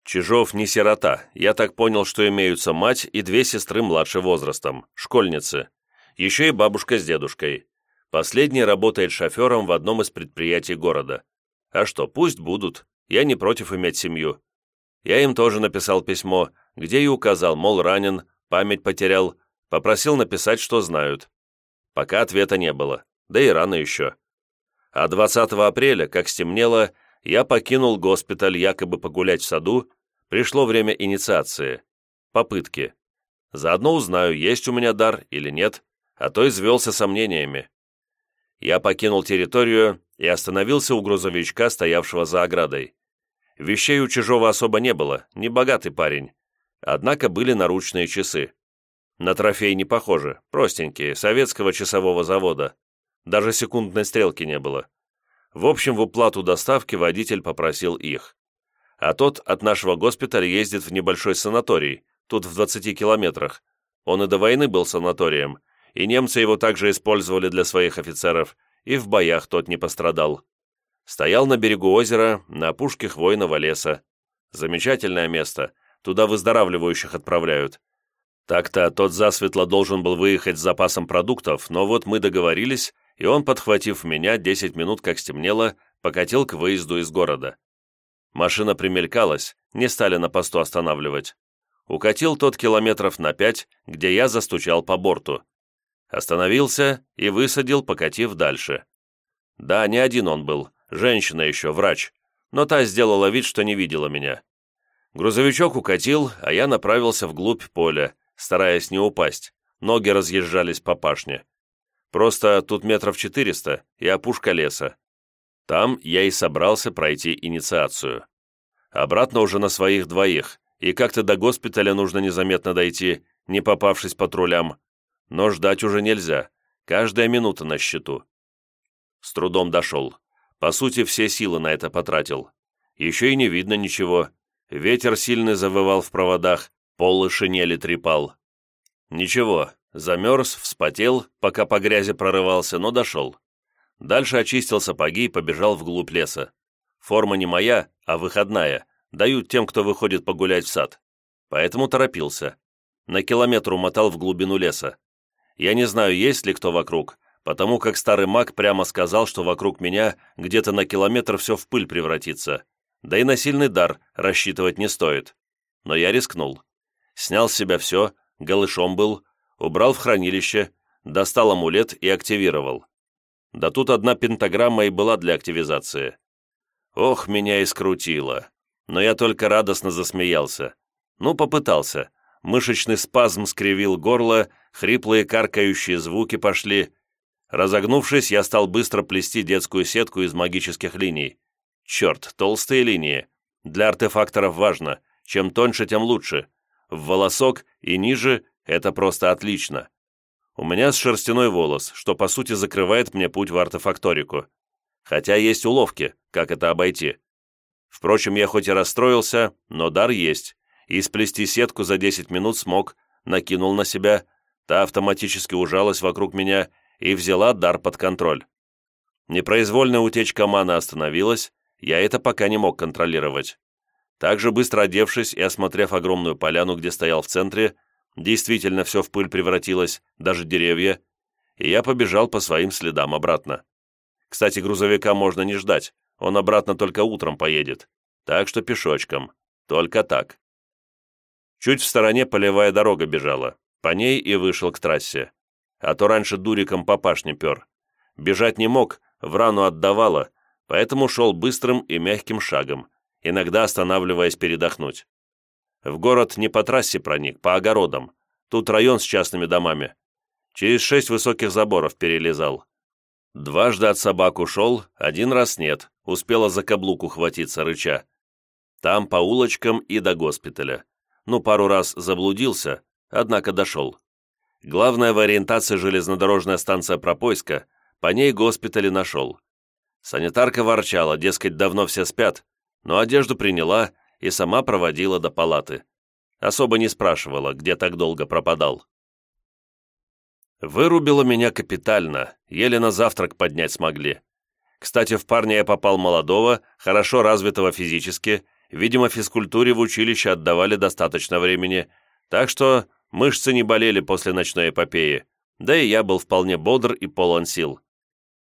Чижов не сирота, я так понял, что имеются мать и две сестры младше возрастом, школьницы. Еще и бабушка с дедушкой. Последний работает шофером в одном из предприятий города. А что, пусть будут, я не против иметь семью. Я им тоже написал письмо, где и указал, мол, ранен, память потерял, попросил написать, что знают. Пока ответа не было, да и рано еще. А 20 апреля, как стемнело, я покинул госпиталь якобы погулять в саду, пришло время инициации, попытки. Заодно узнаю, есть у меня дар или нет, а то извелся сомнениями. Я покинул территорию и остановился у грузовичка, стоявшего за оградой. Вещей у чужого особо не было, не богатый парень. Однако были наручные часы. На трофей не похожи, простенькие, советского часового завода. Даже секундной стрелки не было. В общем, в уплату доставки водитель попросил их. А тот от нашего госпиталя ездит в небольшой санаторий, тут в 20 километрах. Он и до войны был санаторием, и немцы его также использовали для своих офицеров, и в боях тот не пострадал стоял на берегу озера, на опушке хвойного леса. Замечательное место. Туда выздоравливающих отправляют. Так-то тот засветло должен был выехать с запасом продуктов, но вот мы договорились, и он, подхватив меня, 10 минут как стемнело, покатил к выезду из города. Машина примелькалась, не стали на посту останавливать. Укатил тот километров на пять, где я застучал по борту. Остановился и высадил, покатив дальше. Да, не один он был, женщина еще, врач, но та сделала вид, что не видела меня. Грузовичок укатил, а я направился вглубь поля, стараясь не упасть. Ноги разъезжались по пашне. Просто тут метров четыреста и опушка леса. Там я и собрался пройти инициацию. Обратно уже на своих двоих, и как-то до госпиталя нужно незаметно дойти, не попавшись патрулям. Но ждать уже нельзя, каждая минута на счету. С трудом дошел. По сути, все силы на это потратил. Еще и не видно ничего. Ветер сильный завывал в проводах, полы шинели трепал. Ничего, замерз, вспотел, пока по грязи прорывался, но дошел. Дальше очистил сапоги и побежал вглубь леса. Форма не моя, а выходная, дают тем, кто выходит погулять в сад. Поэтому торопился. На километр умотал в глубину леса. Я не знаю, есть ли кто вокруг, потому как старый маг прямо сказал, что вокруг меня где-то на километр все в пыль превратится. Да и на сильный дар рассчитывать не стоит. Но я рискнул. Снял с себя все, голышом был, убрал в хранилище, достал амулет и активировал. Да тут одна пентаграмма и была для активизации. Ох, меня и скрутило. Но я только радостно засмеялся. Ну, попытался. Мышечный спазм скривил горло, хриплые каркающие звуки пошли, Разогнувшись, я стал быстро плести детскую сетку из магических линий. Черт, толстые линии. Для артефакторов важно. Чем тоньше, тем лучше. В волосок и ниже – это просто отлично. У меня с шерстяной волос, что по сути закрывает мне путь в артефакторику. Хотя есть уловки, как это обойти. Впрочем, я хоть и расстроился, но дар есть, и сплести сетку за 10 минут смог, накинул на себя, та автоматически ужалась вокруг меня и взяла дар под контроль. Непроизвольная утечка маны остановилась, я это пока не мог контролировать. Также быстро одевшись и осмотрев огромную поляну, где стоял в центре, действительно все в пыль превратилось, даже деревья, и я побежал по своим следам обратно. Кстати, грузовика можно не ждать, он обратно только утром поедет, так что пешочком, только так. Чуть в стороне полевая дорога бежала, по ней и вышел к трассе а то раньше дуриком по пашне пер. Бежать не мог, в рану отдавало, поэтому шел быстрым и мягким шагом, иногда останавливаясь передохнуть. В город не по трассе проник, по огородам. Тут район с частными домами. Через шесть высоких заборов перелезал. Дважды от собак ушел, один раз нет, успела за каблук ухватиться рыча. Там по улочкам и до госпиталя. Ну, пару раз заблудился, однако дошел. Главная в ориентации железнодорожная станция Пропойска, по ней госпитали нашел. Санитарка ворчала, дескать, давно все спят, но одежду приняла и сама проводила до палаты. Особо не спрашивала, где так долго пропадал. Вырубило меня капитально, еле на завтрак поднять смогли. Кстати, в парня я попал молодого, хорошо развитого физически, видимо, физкультуре в училище отдавали достаточно времени, так что Мышцы не болели после ночной эпопеи, да и я был вполне бодр и полон сил.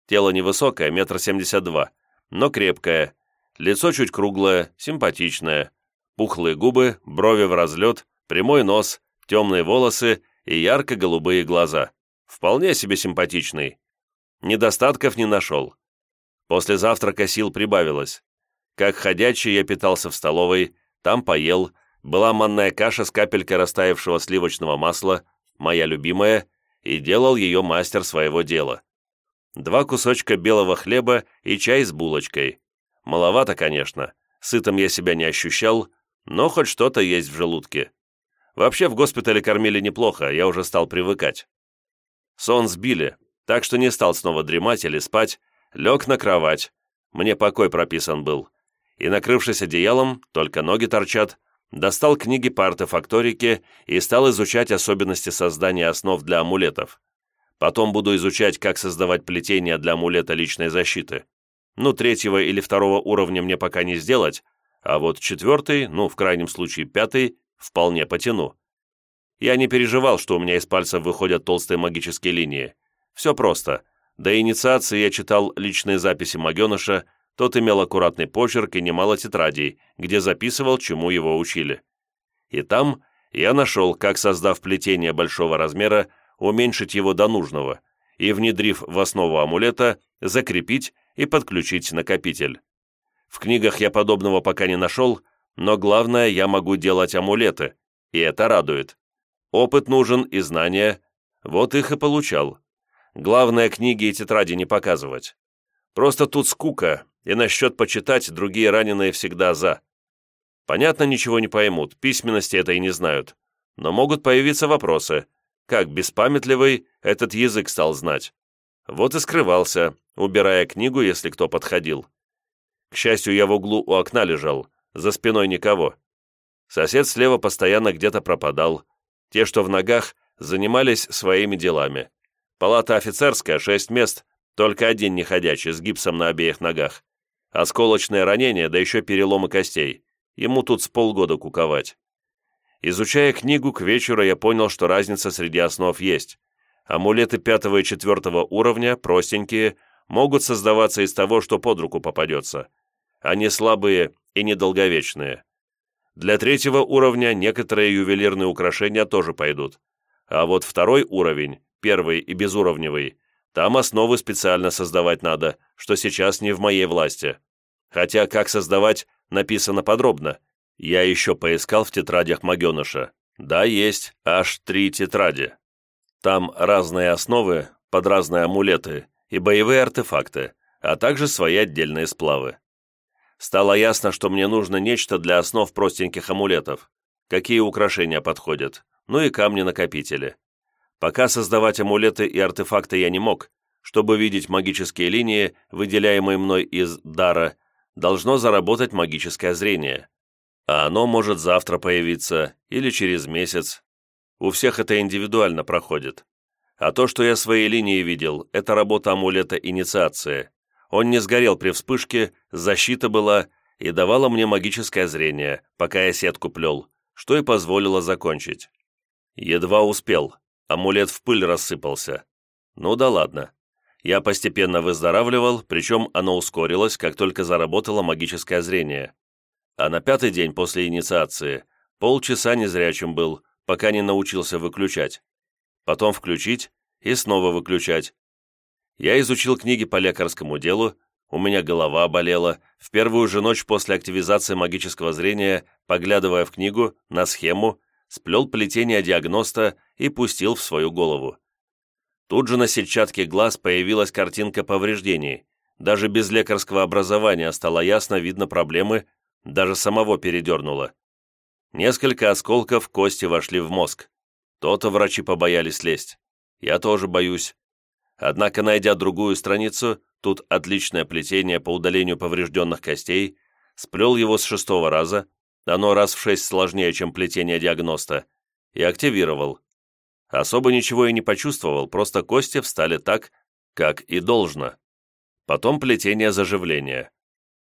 Тело невысокое, метр семьдесят два, но крепкое, лицо чуть круглое, симпатичное, пухлые губы, брови в разлет, прямой нос, темные волосы и ярко-голубые глаза. Вполне себе симпатичный. Недостатков не нашел. После завтрака сил прибавилось. Как ходячий я питался в столовой, там поел, была манная каша с капелькой растаявшего сливочного масла, моя любимая, и делал ее мастер своего дела. Два кусочка белого хлеба и чай с булочкой. Маловато, конечно, сытым я себя не ощущал, но хоть что-то есть в желудке. Вообще в госпитале кормили неплохо, я уже стал привыкать. Сон сбили, так что не стал снова дремать или спать, лег на кровать, мне покой прописан был, и, накрывшись одеялом, только ноги торчат, достал книги по артефакторике и стал изучать особенности создания основ для амулетов. Потом буду изучать, как создавать плетения для амулета личной защиты. Ну, третьего или второго уровня мне пока не сделать, а вот четвертый, ну, в крайнем случае пятый, вполне потяну. Я не переживал, что у меня из пальцев выходят толстые магические линии. Все просто. До инициации я читал личные записи Магеныша, тот имел аккуратный почерк и немало тетрадей, где записывал, чему его учили. И там я нашел, как, создав плетение большого размера, уменьшить его до нужного и, внедрив в основу амулета, закрепить и подключить накопитель. В книгах я подобного пока не нашел, но главное, я могу делать амулеты, и это радует. Опыт нужен и знания, вот их и получал. Главное, книги и тетради не показывать. Просто тут скука, и насчет почитать другие раненые всегда за. Понятно, ничего не поймут, письменности это и не знают. Но могут появиться вопросы. Как беспамятливый этот язык стал знать? Вот и скрывался, убирая книгу, если кто подходил. К счастью, я в углу у окна лежал, за спиной никого. Сосед слева постоянно где-то пропадал. Те, что в ногах, занимались своими делами. Палата офицерская, шесть мест, только один неходячий, с гипсом на обеих ногах. Осколочное ранение, да еще переломы костей. Ему тут с полгода куковать. Изучая книгу, к вечеру я понял, что разница среди основ есть. Амулеты пятого и четвертого уровня, простенькие, могут создаваться из того, что под руку попадется. Они слабые и недолговечные. Для третьего уровня некоторые ювелирные украшения тоже пойдут. А вот второй уровень, первый и безуровневый, там основы специально создавать надо, что сейчас не в моей власти. Хотя как создавать, написано подробно. Я еще поискал в тетрадях Магеныша. Да, есть, аж три тетради. Там разные основы под разные амулеты и боевые артефакты, а также свои отдельные сплавы. Стало ясно, что мне нужно нечто для основ простеньких амулетов. Какие украшения подходят, ну и камни-накопители. Пока создавать амулеты и артефакты я не мог, чтобы видеть магические линии, выделяемые мной из дара, должно заработать магическое зрение. А оно может завтра появиться или через месяц. У всех это индивидуально проходит. А то, что я свои линии видел, это работа амулета инициации. Он не сгорел при вспышке, защита была и давала мне магическое зрение, пока я сетку плел, что и позволило закончить. Едва успел, Амулет в пыль рассыпался. Ну да ладно. Я постепенно выздоравливал, причем оно ускорилось, как только заработало магическое зрение. А на пятый день после инициации полчаса незрячим был, пока не научился выключать. Потом включить и снова выключать. Я изучил книги по лекарскому делу, у меня голова болела, в первую же ночь после активизации магического зрения, поглядывая в книгу, на схему, сплел плетение диагноста и пустил в свою голову. Тут же на сетчатке глаз появилась картинка повреждений. Даже без лекарского образования стало ясно видно проблемы, даже самого передернуло. Несколько осколков кости вошли в мозг. То-то врачи побоялись лезть. Я тоже боюсь. Однако, найдя другую страницу, тут отличное плетение по удалению поврежденных костей, сплел его с шестого раза, оно раз в шесть сложнее, чем плетение диагноста, и активировал. Особо ничего и не почувствовал, просто кости встали так, как и должно. Потом плетение заживления.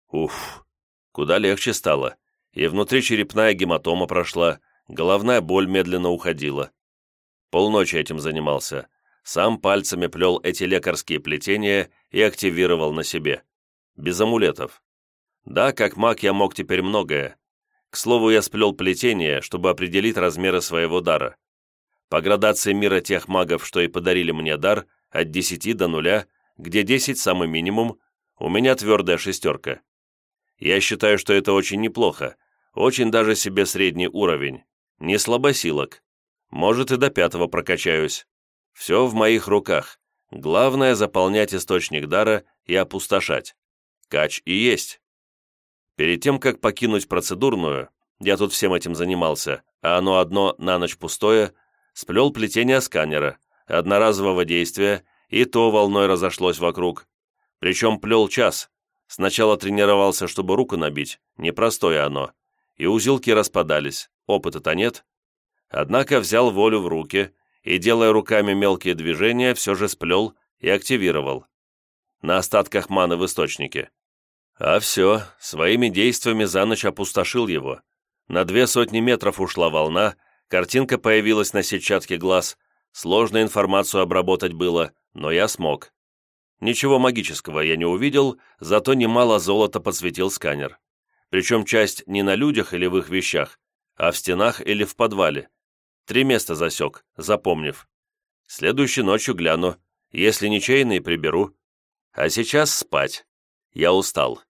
Уф, куда легче стало. И внутри черепная гематома прошла, головная боль медленно уходила. Полночи этим занимался. Сам пальцами плел эти лекарские плетения и активировал на себе. Без амулетов. Да, как маг я мог теперь многое, к слову, я сплел плетение, чтобы определить размеры своего дара. По градации мира тех магов, что и подарили мне дар, от 10 до нуля, где 10 самый минимум, у меня твердая шестерка. Я считаю, что это очень неплохо, очень даже себе средний уровень, не слабосилок. Может, и до пятого прокачаюсь. Все в моих руках. Главное — заполнять источник дара и опустошать. Кач и есть. Перед тем, как покинуть процедурную, я тут всем этим занимался, а оно одно на ночь пустое, сплел плетение сканера, одноразового действия, и то волной разошлось вокруг. Причем плел час. Сначала тренировался, чтобы руку набить, непростое оно, и узелки распадались, опыта-то нет. Однако взял волю в руки и, делая руками мелкие движения, все же сплел и активировал. На остатках маны в источнике. А все, своими действиями за ночь опустошил его. На две сотни метров ушла волна, картинка появилась на сетчатке глаз, сложно информацию обработать было, но я смог. Ничего магического я не увидел, зато немало золота подсветил сканер. Причем часть не на людях или в их вещах, а в стенах или в подвале. Три места засек, запомнив. Следующей ночью гляну, если ничейные приберу. А сейчас спать. Я устал.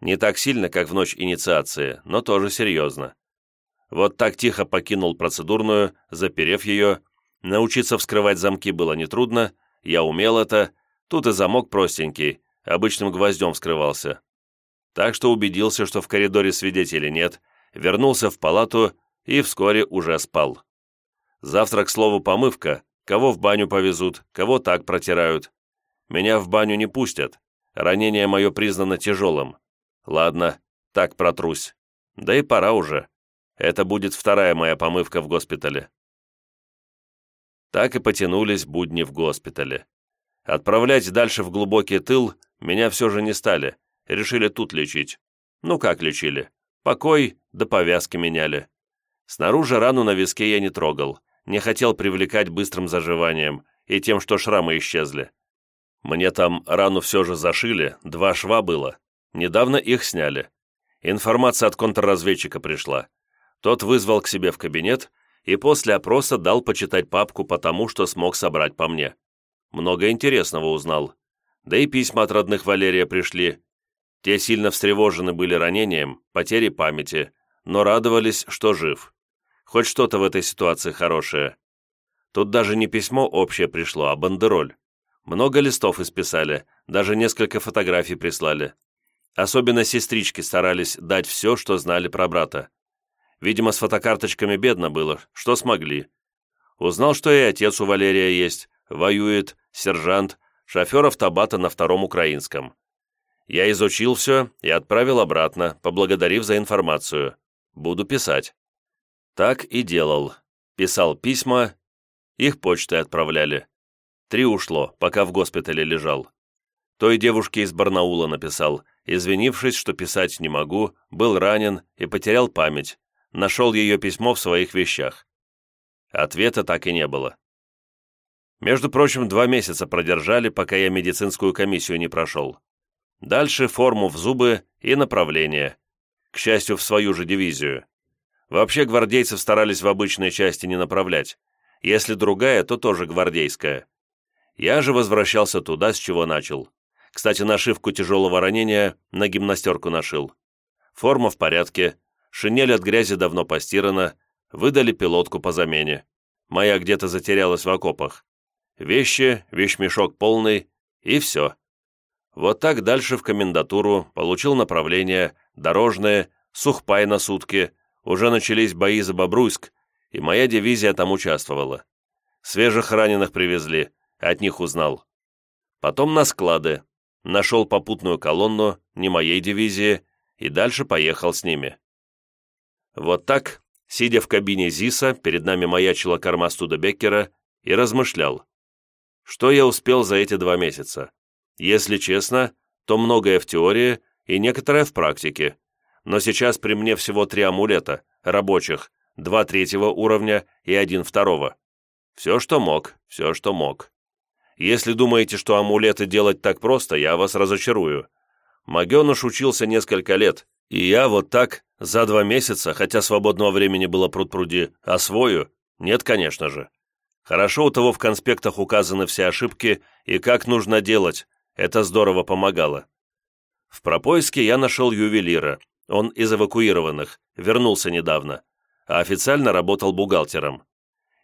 Не так сильно, как в ночь инициации, но тоже серьезно. Вот так тихо покинул процедурную, заперев ее. Научиться вскрывать замки было нетрудно, я умел это, тут и замок простенький, обычным гвоздем вскрывался. Так что убедился, что в коридоре свидетелей нет, вернулся в палату и вскоре уже спал. Завтра, к слову, помывка, кого в баню повезут, кого так протирают. Меня в баню не пустят, ранение мое признано тяжелым. Ладно, так протрусь. Да и пора уже. Это будет вторая моя помывка в госпитале. Так и потянулись будни в госпитале. Отправлять дальше в глубокий тыл меня все же не стали, решили тут лечить. Ну как лечили? Покой да повязки меняли. Снаружи рану на виске я не трогал, не хотел привлекать быстрым заживанием и тем, что шрамы исчезли. Мне там рану все же зашили, два шва было. Недавно их сняли. Информация от контрразведчика пришла. Тот вызвал к себе в кабинет и после опроса дал почитать папку по тому, что смог собрать по мне. Много интересного узнал. Да и письма от родных Валерия пришли. Те сильно встревожены были ранением, потерей памяти, но радовались, что жив. Хоть что-то в этой ситуации хорошее. Тут даже не письмо общее пришло, а бандероль. Много листов исписали, даже несколько фотографий прислали. Особенно сестрички старались дать все, что знали про брата. Видимо, с фотокарточками бедно было, что смогли. Узнал, что и отец у Валерия есть, воюет, сержант, шофер автобата на втором украинском. Я изучил все и отправил обратно, поблагодарив за информацию. Буду писать. Так и делал. Писал письма, их почтой отправляли. Три ушло, пока в госпитале лежал. Той девушке из Барнаула написал, извинившись, что писать не могу, был ранен и потерял память, нашел ее письмо в своих вещах. Ответа так и не было. Между прочим, два месяца продержали, пока я медицинскую комиссию не прошел. Дальше форму в зубы и направление. К счастью, в свою же дивизию. Вообще гвардейцев старались в обычной части не направлять. Если другая, то тоже гвардейская. Я же возвращался туда, с чего начал. Кстати, нашивку тяжелого ранения на гимнастерку нашил. Форма в порядке, шинель от грязи давно постирана, выдали пилотку по замене. Моя где-то затерялась в окопах. Вещи, вещмешок полный, и все. Вот так дальше в комендатуру, получил направление, дорожное, сухпай на сутки, уже начались бои за Бобруйск, и моя дивизия там участвовала. Свежих раненых привезли, от них узнал. Потом на склады, нашел попутную колонну, не моей дивизии, и дальше поехал с ними. Вот так, сидя в кабине ЗИСа, перед нами маячила корма Студебеккера, и размышлял. Что я успел за эти два месяца? Если честно, то многое в теории и некоторое в практике но сейчас при мне всего три амулета, рабочих, два третьего уровня и один второго. Все, что мог, все, что мог. Если думаете, что амулеты делать так просто, я вас разочарую. Магеныш учился несколько лет, и я вот так, за два месяца, хотя свободного времени было пруд-пруди, освою? Нет, конечно же. Хорошо у того в конспектах указаны все ошибки и как нужно делать, это здорово помогало. В пропоиске я нашел ювелира, он из эвакуированных, вернулся недавно, а официально работал бухгалтером.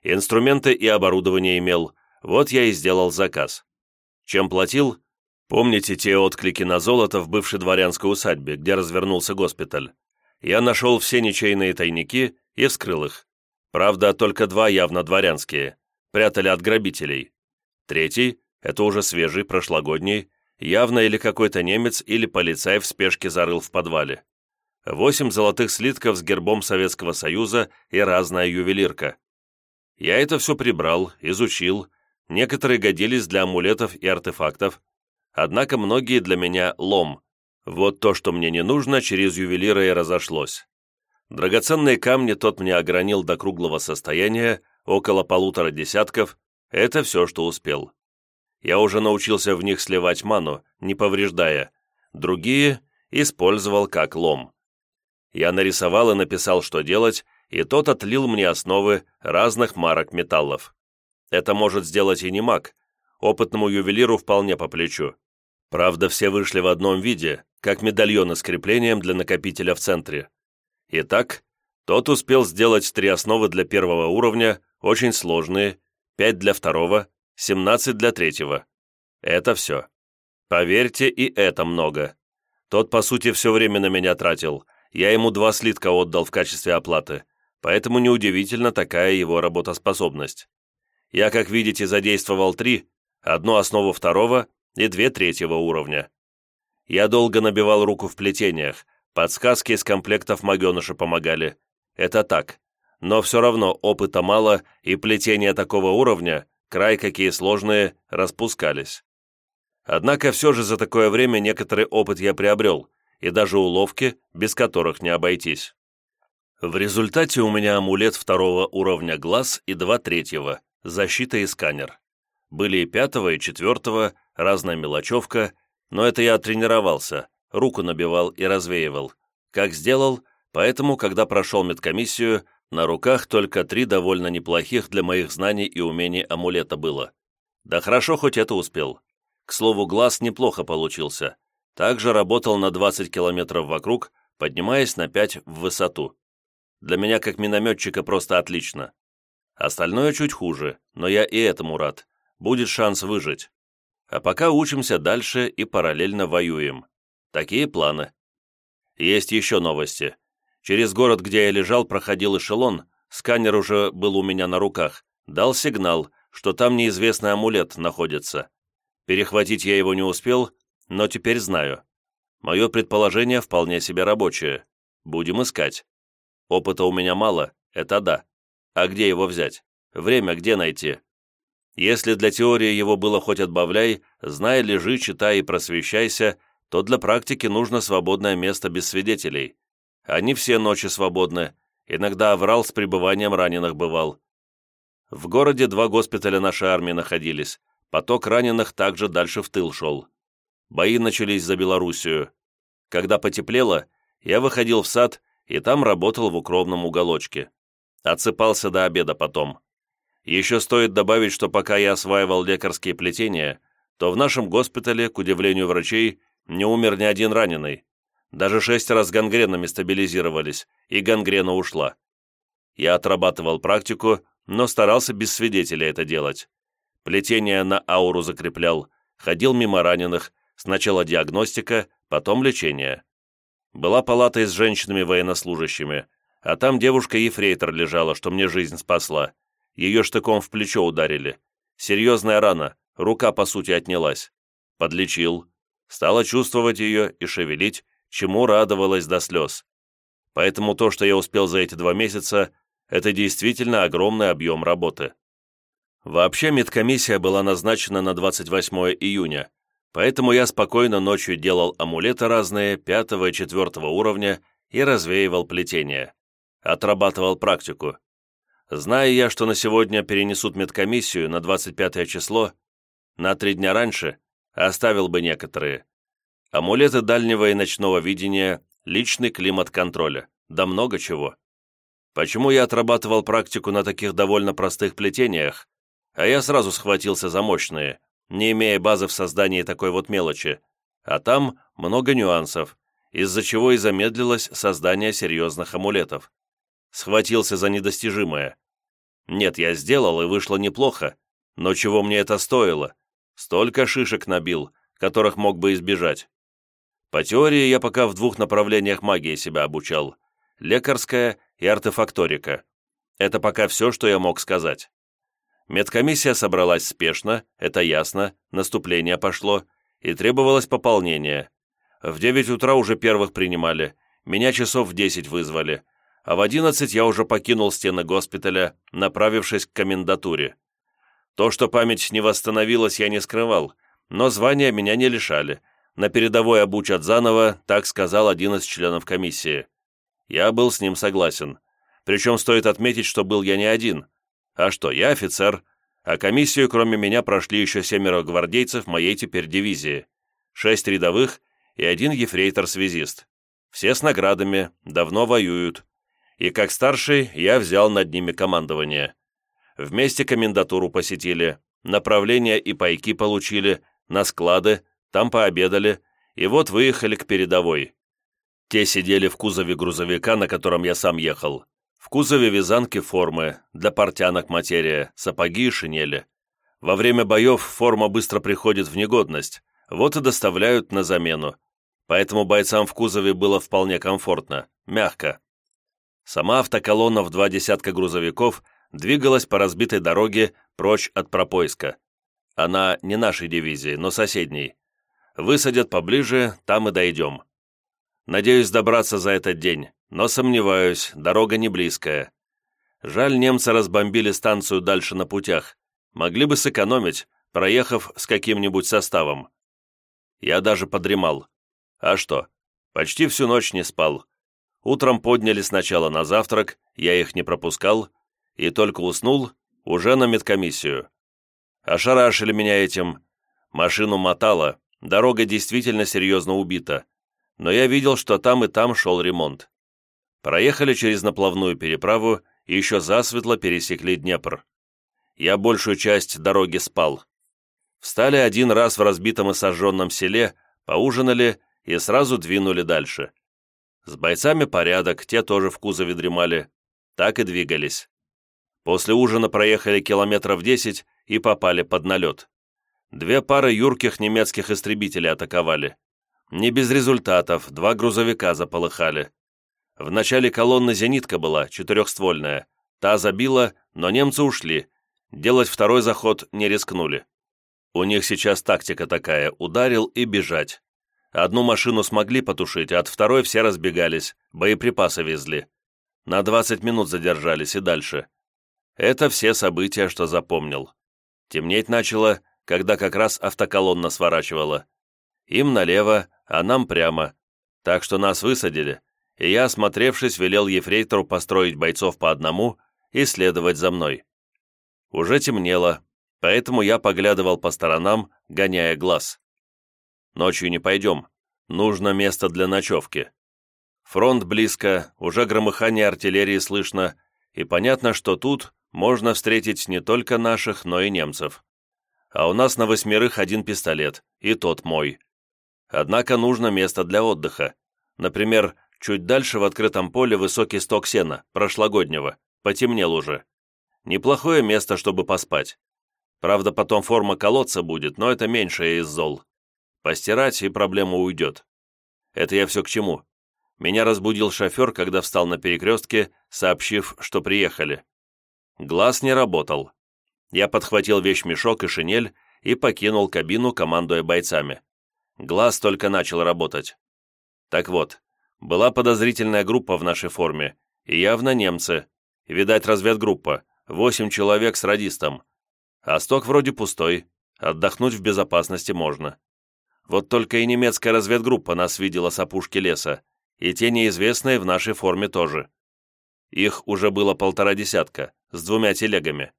Инструменты и оборудование имел, вот я и сделал заказ. Чем платил? Помните те отклики на золото в бывшей дворянской усадьбе, где развернулся госпиталь? Я нашел все ничейные тайники и вскрыл их. Правда, только два явно дворянские. Прятали от грабителей. Третий, это уже свежий, прошлогодний, явно или какой-то немец, или полицай в спешке зарыл в подвале восемь золотых слитков с гербом Советского Союза и разная ювелирка. Я это все прибрал, изучил, некоторые годились для амулетов и артефактов, однако многие для меня лом. Вот то, что мне не нужно, через ювелира и разошлось. Драгоценные камни тот мне огранил до круглого состояния, около полутора десятков, это все, что успел. Я уже научился в них сливать ману, не повреждая, другие использовал как лом. Я нарисовал и написал, что делать, и тот отлил мне основы разных марок металлов. Это может сделать и не маг, опытному ювелиру вполне по плечу. Правда, все вышли в одном виде, как медальоны с креплением для накопителя в центре. Итак, тот успел сделать три основы для первого уровня, очень сложные, пять для второго, семнадцать для третьего. Это все. Поверьте, и это много. Тот, по сути, все время на меня тратил. Я ему два слитка отдал в качестве оплаты, поэтому неудивительно такая его работоспособность. Я, как видите, задействовал три, одну основу второго и две третьего уровня. Я долго набивал руку в плетениях, подсказки из комплектов магеныша помогали. Это так. Но все равно опыта мало, и плетения такого уровня, край какие сложные, распускались. Однако все же за такое время некоторый опыт я приобрел, и даже уловки, без которых не обойтись. В результате у меня амулет второго уровня глаз и два третьего, защита и сканер. Были и пятого, и четвертого, разная мелочевка, но это я тренировался, руку набивал и развеивал. Как сделал, поэтому, когда прошел медкомиссию, на руках только три довольно неплохих для моих знаний и умений амулета было. Да хорошо, хоть это успел. К слову, глаз неплохо получился. Также работал на 20 километров вокруг, поднимаясь на 5 в высоту. Для меня, как минометчика, просто отлично. Остальное чуть хуже, но я и этому рад будет шанс выжить. А пока учимся дальше и параллельно воюем. Такие планы. Есть еще новости. Через город, где я лежал, проходил эшелон, сканер уже был у меня на руках, дал сигнал, что там неизвестный амулет находится. Перехватить я его не успел, но теперь знаю. Мое предположение вполне себе рабочее. Будем искать. Опыта у меня мало, это да. А где его взять? Время где найти? Если для теории его было хоть отбавляй, знай, лежи, читай и просвещайся, то для практики нужно свободное место без свидетелей. Они все ночи свободны, иногда оврал с пребыванием раненых бывал. В городе два госпиталя нашей армии находились, поток раненых также дальше в тыл шел. Бои начались за Белоруссию. Когда потеплело, я выходил в сад и там работал в укромном уголочке. Отсыпался до обеда потом. Еще стоит добавить, что пока я осваивал лекарские плетения, то в нашем госпитале, к удивлению врачей, не умер ни один раненый. Даже шесть раз гангренами стабилизировались, и гангрена ушла. Я отрабатывал практику, но старался без свидетелей это делать. Плетение на ауру закреплял, ходил мимо раненых, сначала диагностика, потом лечение. Была палата с женщинами-военнослужащими, а там девушка-ефрейтор лежала, что мне жизнь спасла. Ее штыком в плечо ударили. Серьезная рана, рука, по сути, отнялась. Подлечил. Стала чувствовать ее и шевелить, чему радовалась до слез. Поэтому то, что я успел за эти два месяца, это действительно огромный объем работы. Вообще медкомиссия была назначена на 28 июня, поэтому я спокойно ночью делал амулеты разные, пятого и четвертого уровня и развеивал плетение. Отрабатывал практику. Зная я, что на сегодня перенесут медкомиссию на 25 число, на три дня раньше оставил бы некоторые. Амулеты дальнего и ночного видения, личный климат контроля, да много чего. Почему я отрабатывал практику на таких довольно простых плетениях, а я сразу схватился за мощные, не имея базы в создании такой вот мелочи, а там много нюансов, из-за чего и замедлилось создание серьезных амулетов схватился за недостижимое. Нет, я сделал, и вышло неплохо, но чего мне это стоило? Столько шишек набил, которых мог бы избежать. По теории я пока в двух направлениях магии себя обучал. Лекарская и артефакторика. Это пока все, что я мог сказать. Медкомиссия собралась спешно, это ясно, наступление пошло, и требовалось пополнение. В девять утра уже первых принимали, меня часов в десять вызвали, а в одиннадцать я уже покинул стены госпиталя, направившись к комендатуре. То, что память не восстановилась, я не скрывал, но звания меня не лишали, на передовой обучат заново, так сказал один из членов комиссии. Я был с ним согласен. Причем стоит отметить, что был я не один. А что, я офицер, а комиссию кроме меня прошли еще семеро гвардейцев моей теперь дивизии, шесть рядовых и один ефрейтор-связист. Все с наградами, давно воюют. И как старший я взял над ними командование. Вместе комендатуру посетили, направления и пайки получили, на склады, там пообедали, и вот выехали к передовой. Те сидели в кузове грузовика, на котором я сам ехал. В кузове вязанки формы, для портянок материя, сапоги и шинели. Во время боев форма быстро приходит в негодность, вот и доставляют на замену. Поэтому бойцам в кузове было вполне комфортно, мягко. Сама автоколонна в два десятка грузовиков двигалась по разбитой дороге прочь от Пропойска. Она не нашей дивизии, но соседней. Высадят поближе, там и дойдем. Надеюсь добраться за этот день, но сомневаюсь, дорога не близкая. Жаль, немцы разбомбили станцию дальше на путях. Могли бы сэкономить, проехав с каким-нибудь составом. Я даже подремал. А что? Почти всю ночь не спал. Утром подняли сначала на завтрак, я их не пропускал, и только уснул, уже на медкомиссию. Ошарашили меня этим. Машину мотало, дорога действительно серьезно убита но я видел, что там и там шел ремонт. Проехали через наплавную переправу и еще засветло пересекли Днепр. Я большую часть дороги спал. Встали один раз в разбитом и сожженном селе, поужинали и сразу двинули дальше. С бойцами порядок, те тоже в кузове дремали. Так и двигались. После ужина проехали километров десять и попали под налет. Две пары юрких немецких истребителей атаковали. Не без результатов, два грузовика заполыхали. В начале колонны зенитка была, четырехствольная. Та забила, но немцы ушли. Делать второй заход не рискнули. У них сейчас тактика такая – ударил и бежать. Одну машину смогли потушить, а от второй все разбегались, боеприпасы везли. На 20 минут задержались и дальше. Это все события, что запомнил. Темнеть начало, когда как раз автоколонна сворачивала. Им налево, а нам прямо. Так что нас высадили, и я, осмотревшись, велел ефрейтору построить бойцов по одному и следовать за мной. Уже темнело, поэтому я поглядывал по сторонам, гоняя глаз. Ночью не пойдем, нужно место для ночевки. Фронт близко, уже громыхание артиллерии слышно, и понятно, что тут можно встретить не только наших, но и немцев. А у нас на восьмерых один пистолет, и тот мой. Однако нужно место для отдыха. Например, чуть дальше в открытом поле высокий сток сена, прошлогоднего, потемнел уже. Неплохое место, чтобы поспать. Правда, потом форма колодца будет, но это меньшее из зол. Постирать, и проблема уйдет. Это я все к чему. Меня разбудил шофер, когда встал на перекрестке, сообщив, что приехали. Глаз не работал. Я подхватил вещмешок и шинель и покинул кабину, командуя бойцами. Глаз только начал работать. Так вот, была подозрительная группа в нашей форме, и явно немцы. Видать, разведгруппа, восемь человек с радистом. А сток вроде пустой, отдохнуть в безопасности можно. Вот только и немецкая разведгруппа нас видела с опушки леса, и те неизвестные в нашей форме тоже. Их уже было полтора десятка, с двумя телегами.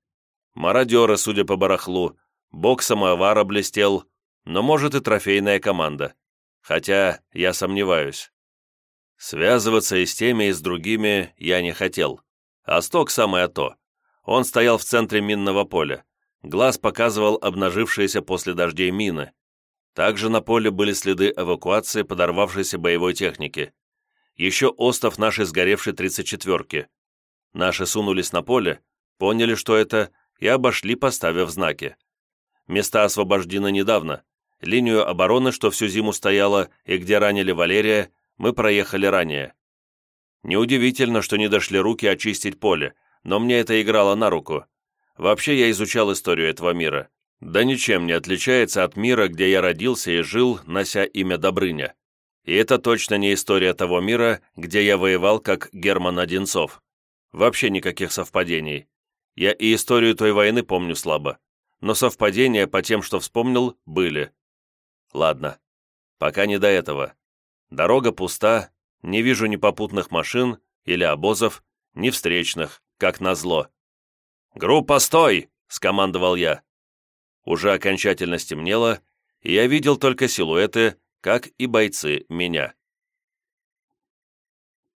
Мародеры, судя по барахлу, бок самовара блестел, но может и трофейная команда. Хотя я сомневаюсь. Связываться и с теми, и с другими я не хотел. А сток самое то. Он стоял в центре минного поля. Глаз показывал обнажившиеся после дождей мины. Также на поле были следы эвакуации подорвавшейся боевой техники. Еще остов нашей сгоревшей 34-ки. Наши сунулись на поле, поняли, что это, и обошли, поставив знаки. Места освобождены недавно, Линию обороны, что всю зиму стояла и где ранили Валерия, мы проехали ранее. Неудивительно, что не дошли руки очистить поле, но мне это играло на руку. Вообще я изучал историю этого мира. Да ничем не отличается от мира, где я родился и жил, нося имя Добрыня. И это точно не история того мира, где я воевал как Герман Одинцов. Вообще никаких совпадений. Я и историю той войны помню слабо. Но совпадения по тем, что вспомнил, были. Ладно. Пока не до этого. Дорога пуста, не вижу ни попутных машин или обозов, ни встречных, как назло. «Группа, стой!» — скомандовал я. Уже окончательно стемнело, и я видел только силуэты, как и бойцы меня.